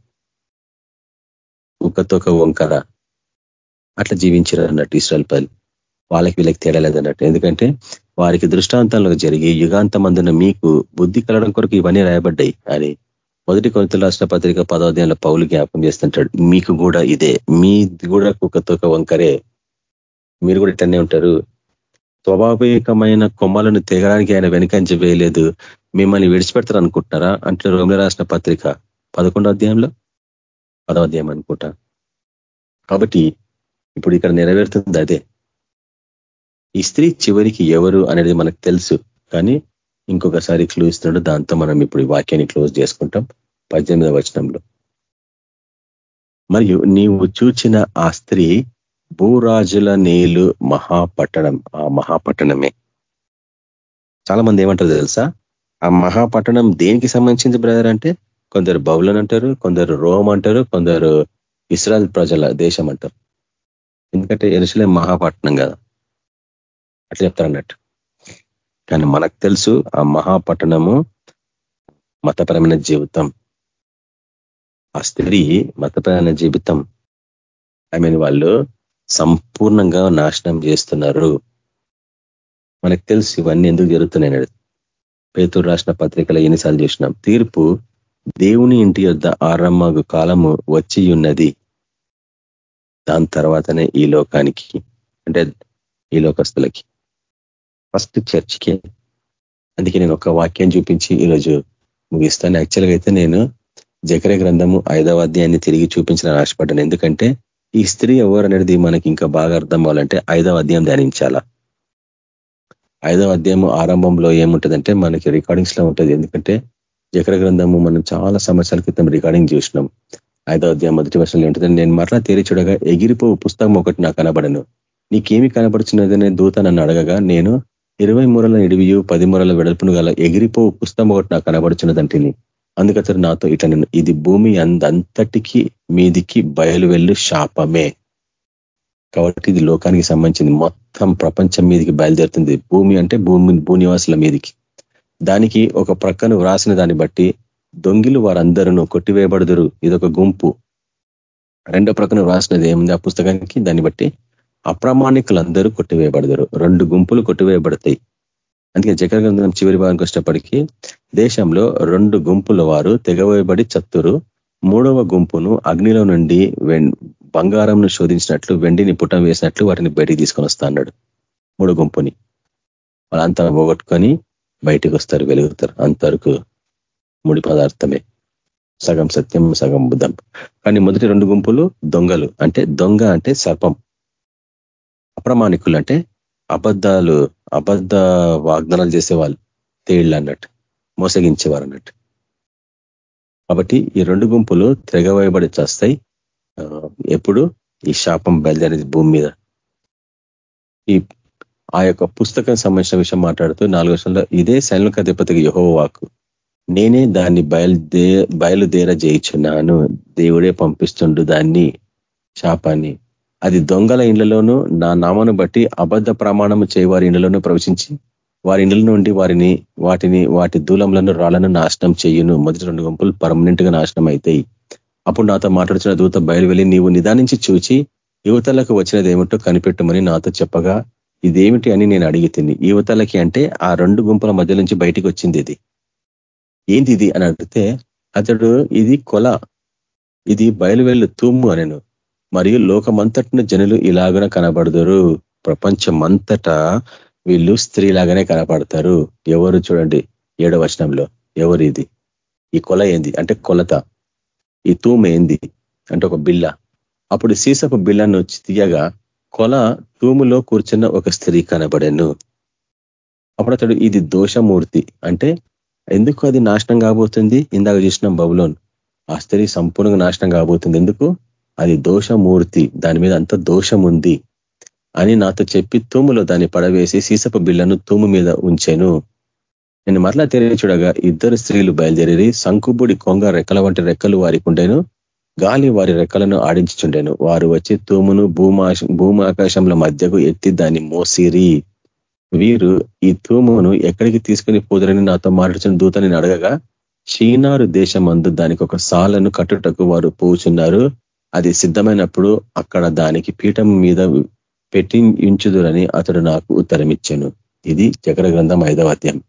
ఉక్కతోక వంకర అట్లా జీవించారు అన్నట్టు ఇస్రాయల్ పల్లి వాళ్ళకి వీళ్ళకి తేడలేదన్నట్టు ఎందుకంటే వారికి దృష్టాంతంలో జరిగి యుగాంతమందున మీకు బుద్ధి కలడం కొరకు ఇవన్నీ రాయబడ్డాయి. అని మొదటి కొనుత రాష్ట్ర పత్రిక పదోదయంలో పౌలు జ్ఞాపం చేస్తుంటాడు మీకు కూడా ఇదే. మీ కూడా కుక్కతోక వంకరే మీరు కూడా ఇట్టనే ఉంటారు. స్వాభావికమైన కొమ్మలను తెగడానికి ఆయన వెనకంచి వేయలేదు. మిమ్మల్ని విడిచిపెడతారు అనుకుంటున్నారా అంటే రోమిల రాసిన పత్రిక పదకొండో అధ్యాయంలో. పదో అధ్యాయం అనుకుంటా. కాబట్టి ఇప్పుడు ఇక్కడ నెరవేరుతుంది అదే. ఈ స్త్రీ చివరికి ఎవరు అనేది మనకు తెలుసు కానీ ఇంకొకసారి క్లూ ఇస్తున్నాడు. దాంతో మనం ఇప్పుడు ఈ వాక్యాన్ని క్లోజ్ చేసుకుంటాం. పద్దెనిమిదవ వచనంలో. మరియు నీవు చూచిన ఆ స్త్రీ భూరాజుల నేలు మహాపట్టణం ఆ మహాపట్టణమే. చాలా మంది ఏమంటారు తెలుసా? ఆ మహాపట్టణం దేనికి సంబంధించింది బ్రదర్ అంటే కొందరు బౌలన్ అంటారు కొందరు రోమ్ అంటారు కొందరు ఇస్రాయల్ ప్రజల దేశం అంటారు. ఎందుకంటే ఎరుసలే మహాపట్టణం కదా. అట్లా చెప్తారు అన్నట్టు. కానీ మనకు తెలుసు ఆ మహాపట్టణము మతపరమైన జీవితం. ఆ స్త్రీ మతపరమైన జీవితం. ఐ మీన్ వాళ్ళు సంపూర్ణంగా నాశనం చేస్తున్నారు. మనకు తెలుసు ఇవన్నీ ఎందుకు జరుగుతున్నాయి పేతూరు రాసిన పత్రికలు ఎన్నిసార్లు చూసినాం. తీర్పు దేవుని ఇంటి యొద్ ఆరంభ కాలము వచ్చి ఉన్నది దాని తర్వాతనే ఈ లోకానికి అంటే ఈ లోకస్తులకి. ఫస్ట్ చర్చ్కే. అందుకే నేను ఒక వాక్యం చూపించి ఈరోజు ముగిస్తాను. యాక్చువల్గా అయితే నేను జకరే గ్రంథము ఐదవ అధ్యాయాన్ని తిరిగి చూపించిన ఆశపడ్డాను. ఎందుకంటే ఈ స్త్రీ ఎవరు అనేది మనకి ఇంకా బాగా అర్థం అవ్వాలంటే ఐదవ అధ్యాయం ధ్యానించాలా? ఐదవ అధ్యాయం ఆరంభంలో ఏముంటుందంటే మనకి రికార్డింగ్స్లో ఉంటుంది. ఎందుకంటే జకర గ్రంథము మనం చాలా సంవత్సరాల క్రితం రికార్డింగ్ చూసినాం. ఐదో అధ్యాయం మొదటి వర్షంలో ఉంటుంది నేను మరలా తేరి చూడగా ఎగిరిపో పుస్తకం ఒకటి నాకు కనబడను. నీకేమి కనబడుచున్నదనే దూత నన్ను అడగగా నేను ఇరవై మూరల ఇడివియు పది మూరల వెడల్పును గల ఎగిరిపో పుస్తకం ఒకటి నాకు కనబడుచున్నదంటిని. అందుకతరు నాతో ఇట్లా నేను ఇది భూమి అందంతటికి మీదికి బయలు వెళ్ళు శాపమే. కాబట్టి ఇది లోకానికి సంబంధించింది. మొత్తం ప్రపంచం మీదికి బయలుదేరుతుంది. భూమి అంటే భూమి భూనివాసుల మీదికి. దానికి ఒక ప్రక్కను వ్రాసిన దాన్ని బట్టి దొంగిలు వారందరూ కొట్టివేయబడుదురు. ఇదొక గుంపు. రెండో ప్రక్కన వ్రాసినది ఏముంది? ఆ పుస్తకానికి దాన్ని బట్టి అప్రామాణికులందరూ కొట్టివేయబడదురు. రెండు గుంపులు కొట్టివేయబడతాయి. అందుకే జగన్ గ్రంథం చివరి భాగంకి వచ్చినప్పటికీ దేశంలో రెండు గుంపుల వారు తెగవేయబడి చత్తురు. మూడవ గుంపును అగ్నిలో నుండి బంగారంను శోధించినట్లు వెండిని పుటం వేసినట్లు వాటిని బయటికి తీసుకొని వస్తా అన్నాడు మూడో గుంపుని. వాళ్ళంతా పోగొట్టుకొని బయటకు వస్తారు వెలుగుతారు. అంతవరకు ముడి పదార్థమే. సగం సత్యం సగం బుద్ధం. కానీ మొదటి రెండు గుంపులు దొంగలు. అంటే దొంగ అంటే సర్పం. అప్రమాణికులు అంటే అబద్ధాలు అబద్ధ వాగ్దానాలు చేసేవాళ్ళు. తేళ్ళు అన్నట్టు మోసగించేవారు అన్నట్టు. కాబట్టి ఈ రెండు గుంపులు తెగవేయబడి చేస్తాయి. ఎప్పుడు? ఈ శాపం బయలుదేరేది భూమి మీద. ఈ ఆ యొక్క పుస్తకం సంబంధించిన విషయం మాట్లాడుతూ నాలుగు వర్షంలో ఇదే అధిపతికి యహో వాకు నేనే దాన్ని బయలుదే బయలుదేర చేయించున్నాను దేవుడే పంపిస్తుండు దాన్ని శాపాన్ని. అది దొంగల ఇండ్లలోనూ నా నామను బట్టి అబద్ధ ప్రమాణము చేయవారి ఇండ్లలోనూ ప్రవేశించి వారి ఇండ్ల నుండి వారిని వాటిని వాటి దూలంలను రాళ్ళను నాశనం చేయును. మొదటి రెండు గుంపులు పర్మనెంట్గా నాశనం అవుతాయి అప్పుడు నాతో మాట్లాడుతున్న దూత బయలు వెళ్ళి నీవు నిదానించి చూచి యువతలకు వచ్చినది ఏమిటో కనిపెట్టమని నాతో చెప్పగా ఇదేమిటి అని నేను అడిగి తిని యువతలకి అంటే ఆ రెండు గుంపుల మధ్య నుంచి బయటికి వచ్చింది ఇది. ఏంది ఇది? అని అడిగితే అతడు ఇది కొల ఇది బయలువెళ్ళు తూము అనను. మరియు లోకమంతటిన జనులు ఇలాగన కనబడదురు. ప్రపంచమంతటా వీళ్ళు స్త్రీలాగానే కనపడతారు. ఎవరు చూడండి ఏడవ వచనంలో ఎవరు ఇది? ఈ కొల ఏంది? అంటే కొలత. ఈ తూమ ఏంది? అంటే ఒక బిల్ల. అప్పుడు సీసపు బిల్లను తీయగా కొల తూములో కూర్చున్న ఒక స్త్రీ కనబడెను. అప్పుడు అతడు ఇది దోషమూర్తి అంటే ఎందుకు అది నాశనం కాబోతుంది? ఇందాక చూసినాం బబులోన్. ఆ స్త్రీ సంపూర్ణంగా నాశనం కాబోతుంది. ఎందుకు? అది దోషమూర్తి. దాని మీద అంత దోషం ఉంది అని నాతో చెప్పి తూములో దాన్ని పడవేసి సీసపు బిళ్ళను తూము మీద ఉంచాను. నేను మరలా తెలియ చూడగా ఇద్దరు స్త్రీలు బయలుదేరి సంకుబుడి కొంగ రెక్కల వంటి రెక్కలు వారికి ఉండేను గాలి వారి రెక్కలను ఆడించుచుండెను. వారు వచ్చి తూమును భూమా భూమాకాశంల మధ్యకు ఎత్తి దాన్ని మోసిరి. వీరు ఈ తూమును ఎక్కడికి తీసుకుని పోదరని నాతో మాట్లాడుతున్న దూత నేను అడగగా చీనారు దేశం దానికి ఒక సాలను కట్టుటకు వారు పోచున్నారు అది సిద్ధమైనప్పుడు అక్కడ దానికి పీఠం మీద పెట్టి ఉంచుదురని అతడు నాకు ఉత్తరం ఇచ్చాను ఇది చక్ర గ్రంథం ఐదవ అధ్యాయం.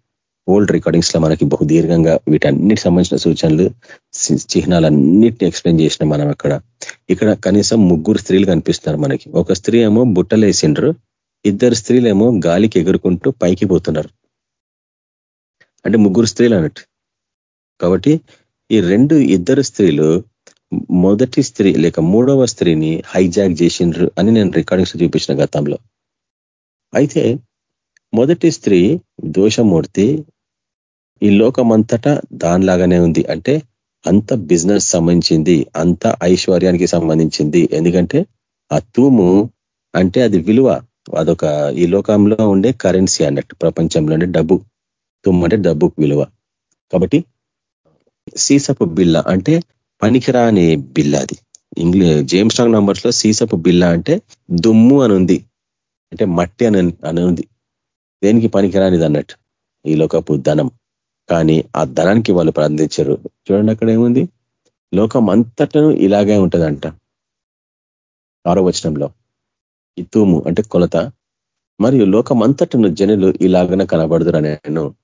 ఓల్డ్ రికార్డింగ్స్లో మనకి బహుదీర్ఘంగా వీటన్నిటి సంబంధించిన సూచనలు చిహ్నాలన్నిటిని ఎక్స్ప్లెయిన్ చేసిన మనం అక్కడ ఇక్కడ కనీసం ముగ్గురు స్త్రీలు కనిపిస్తున్నారు మనకి. ఒక స్త్రీ ఏమో బుట్టలేసిండ్రు ఇద్దరు స్త్రీలేమో గాలికి ఎగురుకుంటూ పైకి పోతున్నారు. అంటే ముగ్గురు స్త్రీలు అన్నట్టు. కాబట్టి ఈ రెండు ఇద్దరు స్త్రీలు మొదటి స్త్రీ లేక మూడవ స్త్రీని హైజాక్ చేసిండ్రు అని నేను రికార్డింగ్స్ చూపించిన గతంలో. అయితే మొదటి స్త్రీ దోషమూర్తి ఈ లోకమంతటా దానిలాగానే ఉంది. అంటే అంత బిజినెస్ సంబంధించింది అంత ఐశ్వర్యానికి సంబంధించింది. ఎందుకంటే ఆ తూము అంటే అది విలువ. అదొక ఈ లోకంలో ఉండే కరెన్సీ అన్నట్టు ప్రపంచంలోనే డబ్బు. తుమ్ము అంటే డబ్బు విలువ. కాబట్టి సీసపు బిల్ల అంటే పనికిరాని బిల్ల అది. ఇంగ్లీ జేమ్ స్ట్రాంగ్ నంబర్స్లో సీసపు బిల్ల అంటే దుమ్ము అని ఉంది అంటే మట్టి అని అని ఉంది దేనికి పనికిరానిది అన్నట్టు? ఈ లోకపు ధనం. కానీ ఆ ధనానికి వాళ్ళు ప్రార్థించరు చూడండి అక్కడ ఏముంది? లోకం అంతటను ఇలాగే ఉంటుందంట. ఆరో వచనంలో. ఇతూము తూము అంటే కొలత. మరియు లోకమంతటను జనులు ఇలాగన కనబడదురు నేను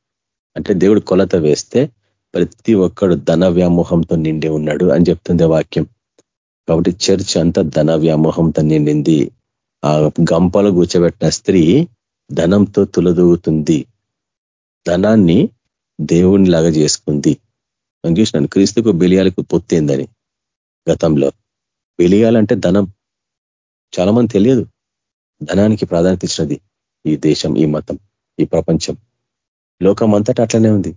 అంటే దేవుడు కొలత వేస్తే ప్రతి ఒక్కడు ధన వ్యామోహంతో నిండి ఉన్నాడు అని చెప్తుంది వాక్యం. కాబట్టి చర్చ్ అంతా ధన వ్యామోహంతో నిండింది. ఆ గంపలో కూర్చోబెట్టిన స్త్రీ ధనంతో తులదూగుతుంది. ధనాన్ని దేవునిలాగా చేసుకుంది. నేను చూసినాను క్రీస్తుకు బెలియాలకు పొత్తేందని గతంలో. బెలియాలంటే ధనం. చాలా మంది తెలియదు. ధనానికి ప్రాధాన్యత ఇచ్చినది ఈ దేశం ఈ మతం ఈ ప్రపంచం. లోకం అంతటా అట్లనే ఉంది.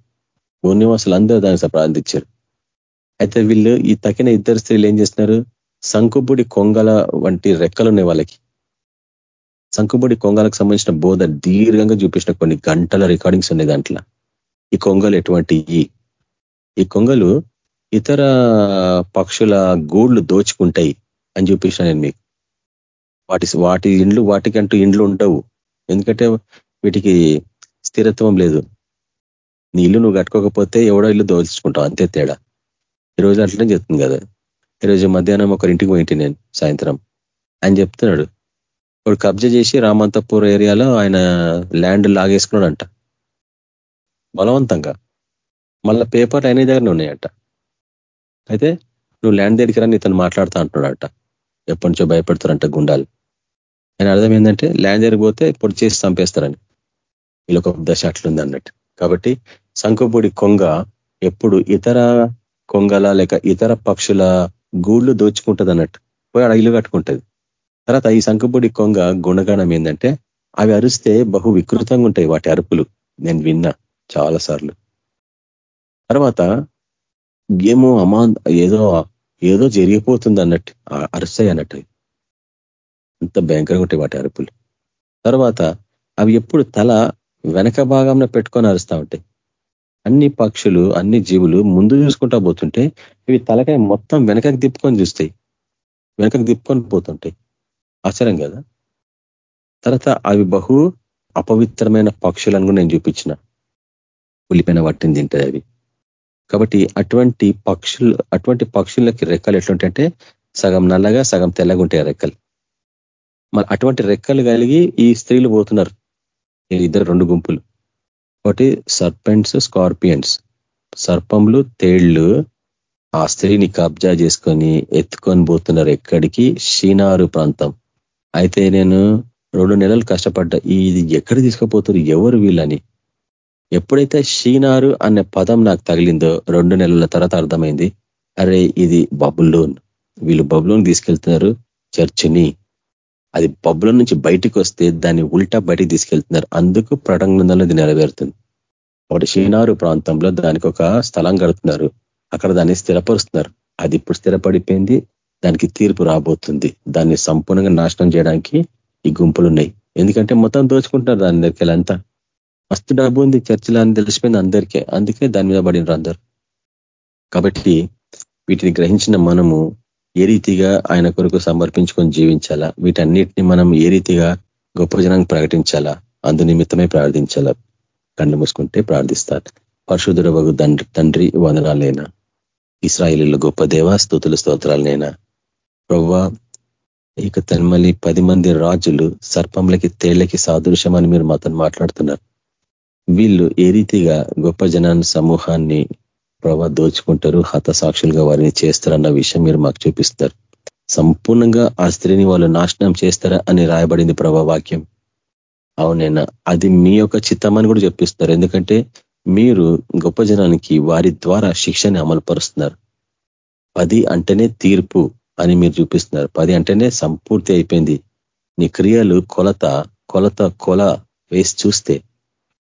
భూనివాసులు అందరూ దానికి ప్రాధాన్యత ఇచ్చారు. అయితే వీళ్ళు ఈ తగిన ఇద్దరు స్త్రీలు ఏం చేస్తున్నారు? సంకుబుడి కొంగల వంటి రెక్కలు ఉన్నాయి వాళ్ళకి. సంకుబుడి కొంగలకు సంబంధించిన బోధ దీర్ఘంగా చూపించిన కొన్ని గంటల రికార్డింగ్స్ ఉన్నాయి దాంట్లో. ఈ కొంగలు ఎటువంటి ఈ కొంగలు ఇతర పక్షుల గూళ్ళు దోచుకుంటాయి అని చూపించిన నేను మీకు. వాటి వాటి ఇండ్లు వాటికంటూ ఇండ్లు ఉండవు. ఎందుకంటే వీటికి స్థిరత్వం లేదు. నీ ఇల్లు నువ్వు కట్టుకోకపోతే ఎవడో ఇల్లు దోచుకుంటావు. అంతే తేడా. ఈరోజు అట్లనే చెప్తుంది కదా. ఈరోజు మధ్యాహ్నం ఒకరింటికి పోయింటి నేను సాయంత్రం. ఆయన చెప్తున్నాడు. ఇప్పుడు కబ్జా చేసి రామంతపూర్ ఏరియాలో ఆయన ల్యాండ్ లాగేసుకున్నాడంట. బలవంతంగా. మళ్ళా పేపర్ అయిన దగ్గర ఉన్నాయట. అయితే నువ్వు ల్యాండ్ దగ్గరికి రా ఇతను మాట్లాడుతా అంటున్నాడట. ఎప్పటి నుంచో భయపెడతారంట గుండాలు. ఆయన అర్థం ఏంటంటే ల్యాండ్ దగ్గరికి పోతే ఇప్పుడు చేసి చంపేస్తారని. వీళ్ళొక దశ అట్లుంది అన్నట్టు. కాబట్టి శంకుపూడి కొంగ ఎప్పుడు ఇతర కొంగల లేక ఇతర పక్షుల గూళ్ళు దోచుకుంటుంది అన్నట్టు. పోయి అడగిలు కట్టుకుంటుంది. తర్వాత ఈ శంకుపూడి కొంగ గుణగణం ఏంటంటే అవి అరిస్తే బహు వికృతంగా ఉంటాయి వాటి అరుపులు. నేను విన్నా. చాలా సార్లు. తర్వాత ఏమో అమా ఏదో ఏదో జరిగిపోతుంది అన్నట్టు అరుస్తాయి అన్నట్టు. అంత భయంకరంగా ఉంటాయి వాటి అరుపులు. తర్వాత అవి ఎప్పుడు తల వెనక భాగంలో పెట్టుకొని అరుస్తూ ఉంటాయి. అన్ని పక్షులు అన్ని జీవులు ముందు చూసుకుంటా పోతుంటే ఇవి తలకాయ మొత్తం వెనకకి తిప్పుకొని చూస్తాయి. వెనకకి తిప్పుకొని పోతుంటాయి. ఆశ్చర్యం కదా? తర్వాత అవి బహు అపవిత్రమైన పక్షులను కూడా నేను చూపించిన. ఉలిపోయిన వాటిని తింటుంది అవి కాబట్టి అటువంటి పక్షులు అటువంటి పక్షులకి రెక్కలు ఎట్లుంటాయంటే సగం నల్లగా సగం తెల్లగా ఉంటాయి రెక్కలు. మరి అటువంటి రెక్కలు కలిగి ఈ స్త్రీలు పోతున్నారు. ఇద్దరు రెండు గుంపులు. ఒకటి సర్పెంట్స్ స్కార్పియన్స్. సర్పంలు తేళ్ళు ఆ స్త్రీని కబ్జా చేసుకొని ఎత్తుకొని పోతున్నారు ఎక్కడికి? షీనారు ప్రాంతం. అయితే నేను రెండు నెలలు కష్టపడ్డా. ఇది ఎక్కడ తీసుకుపోతారు? ఎవరు వీళ్ళని? ఎప్పుడైతే షీనారు అనే పదం నాకు తగిలిందో రెండు నెలల తర్వాత అర్థమైంది. అరే ఇది బబులోన్. వీళ్ళు బబులోన్ తీసుకెళ్తున్నారు చర్చిని. అది బబులోన్ నుంచి బయటికి వస్తే దాన్ని ఉల్టా బయటికి తీసుకెళ్తున్నారు. అందుకు ప్రటంగంలో ఇది నెరవేరుతుంది. ఒకటి షీనారు ప్రాంతంలో దానికి ఒక స్థలం కడుతున్నారు. అక్కడ దాన్ని స్థిరపరుస్తున్నారు. అది ఇప్పుడు స్థిరపడిపోయింది. దానికి తీర్పు రాబోతుంది. దాన్ని సంపూర్ణంగా నాశనం చేయడానికి ఈ గుంపులు ఉన్నాయి ఎందుకంటే మొత్తం దోచుకుంటున్నారు దాని దగ్గరికి మస్తు డబ్బు ఉంది చర్చిలో అని తెలిసిపోయింది అందరికీ. అందుకే దాని మీద పడినారు అందరు. కాబట్టి వీటిని గ్రహించిన మనము ఏ రీతిగా ఆయన కొరకు సమర్పించుకొని జీవించాలా? వీటన్నిటిని మనం ఏ రీతిగా గొప్ప జనానికి ప్రకటించాలా? అందు నిమిత్తమే ప్రార్థించాలా? కళ్ళు మూసుకుంటే ప్రార్థిస్తారు పరశుధుర వగు తండ్రి వదనాలైనా ఇస్రాయిలీలో గొప్ప దేవ స్థుతుల స్తోత్రాలనైనా ప్రవ్వా ఇక తన్మలి పది మంది రాజులు సర్పంలకి తేళ్ళకి సాదృశ్యం అని మీరు మాతో మాట్లాడుతున్నారు. వీళ్ళు ఏ రీతిగా గొప్ప జనాన్ని సమూహాన్ని ప్రభా దోచుకుంటారు హతసాక్షులుగా వారిని చేస్తారన్న విషయం మీరు మాకు చూపిస్తారు. సంపూర్ణంగా ఆ స్త్రీని వాళ్ళు నాశనం చేస్తారా అని రాయబడింది ప్రభా వాక్యం. అవునైనా అది మీ యొక్క చిత్తమని కూడా చెప్పిస్తారు. ఎందుకంటే మీరు గొప్ప జనానికి వారి ద్వారా శిక్షని అమలుపరుస్తున్నారు. పది అంటేనే తీర్పు అని మీరు చూపిస్తున్నారు. పది అంటేనే సంపూర్తి అయిపోయింది. నీ క్రియలు కొలత కొలత కొల వేసి చూస్తే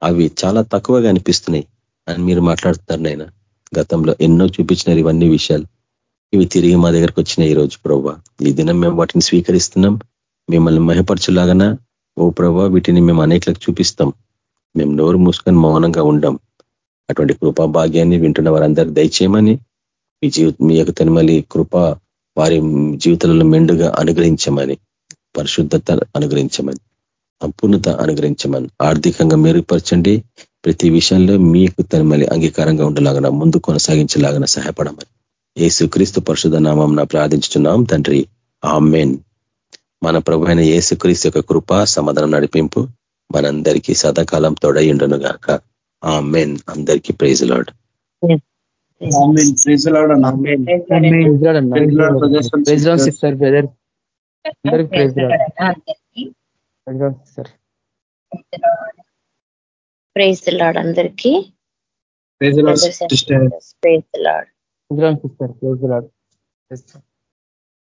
అవి చాలా తక్కువగా అనిపిస్తున్నాయి. అని మీరు మాట్లాడుతున్నారు నాయన. గతంలో ఎన్నో చూపించినారు ఇవన్నీ విషయాలు. ఇవి తిరిగి మా దగ్గరకు వచ్చినాయి ఈరోజు ప్రభా ఈ దినం మేము వాటిని స్వీకరిస్తున్నాం. మిమ్మల్ని మహపరచులాగన? ఓ ప్రభా వీటిని మేము అనేకలకు చూపిస్తాం. మేము నోరు మూసుకొని మౌనంగా ఉండం. అటువంటి కృపా భాగ్యాన్ని వింటున్న వారందరూ దయచేయమని మీ జీవి మీ యొక్క తనిమలి కృప వారి జీవితంలో మెండుగా అనుగ్రహించమని పరిశుద్ధత అనుగ్రహించమని. సంపూర్ణత అనుగ్రహించమని ఆర్థికంగా మెరుగుపరచండి. ప్రతి విషయంలో మీకు తనిమలి అంగీకారంగా ఉండేలాగన ముందు కొనసాగించేలాగన సహాయపడమని ఏసుక్రీస్తు పరిశుధ నామం ప్రార్థించుతున్నాం తండ్రి. ఆమెన్. మన ప్రభు అయిన ఏసుక్రీస్తు యొక్క కృప సమాధానం నడిపింపు మనందరికీ సదాకాలం తొడయిండును గాక. ఆ మెన్ అందరికీ ప్రైజ్ లాడ్ ప్రైజ్ లాడ్. అందరికీ. Praise Lord sister. Praise Lord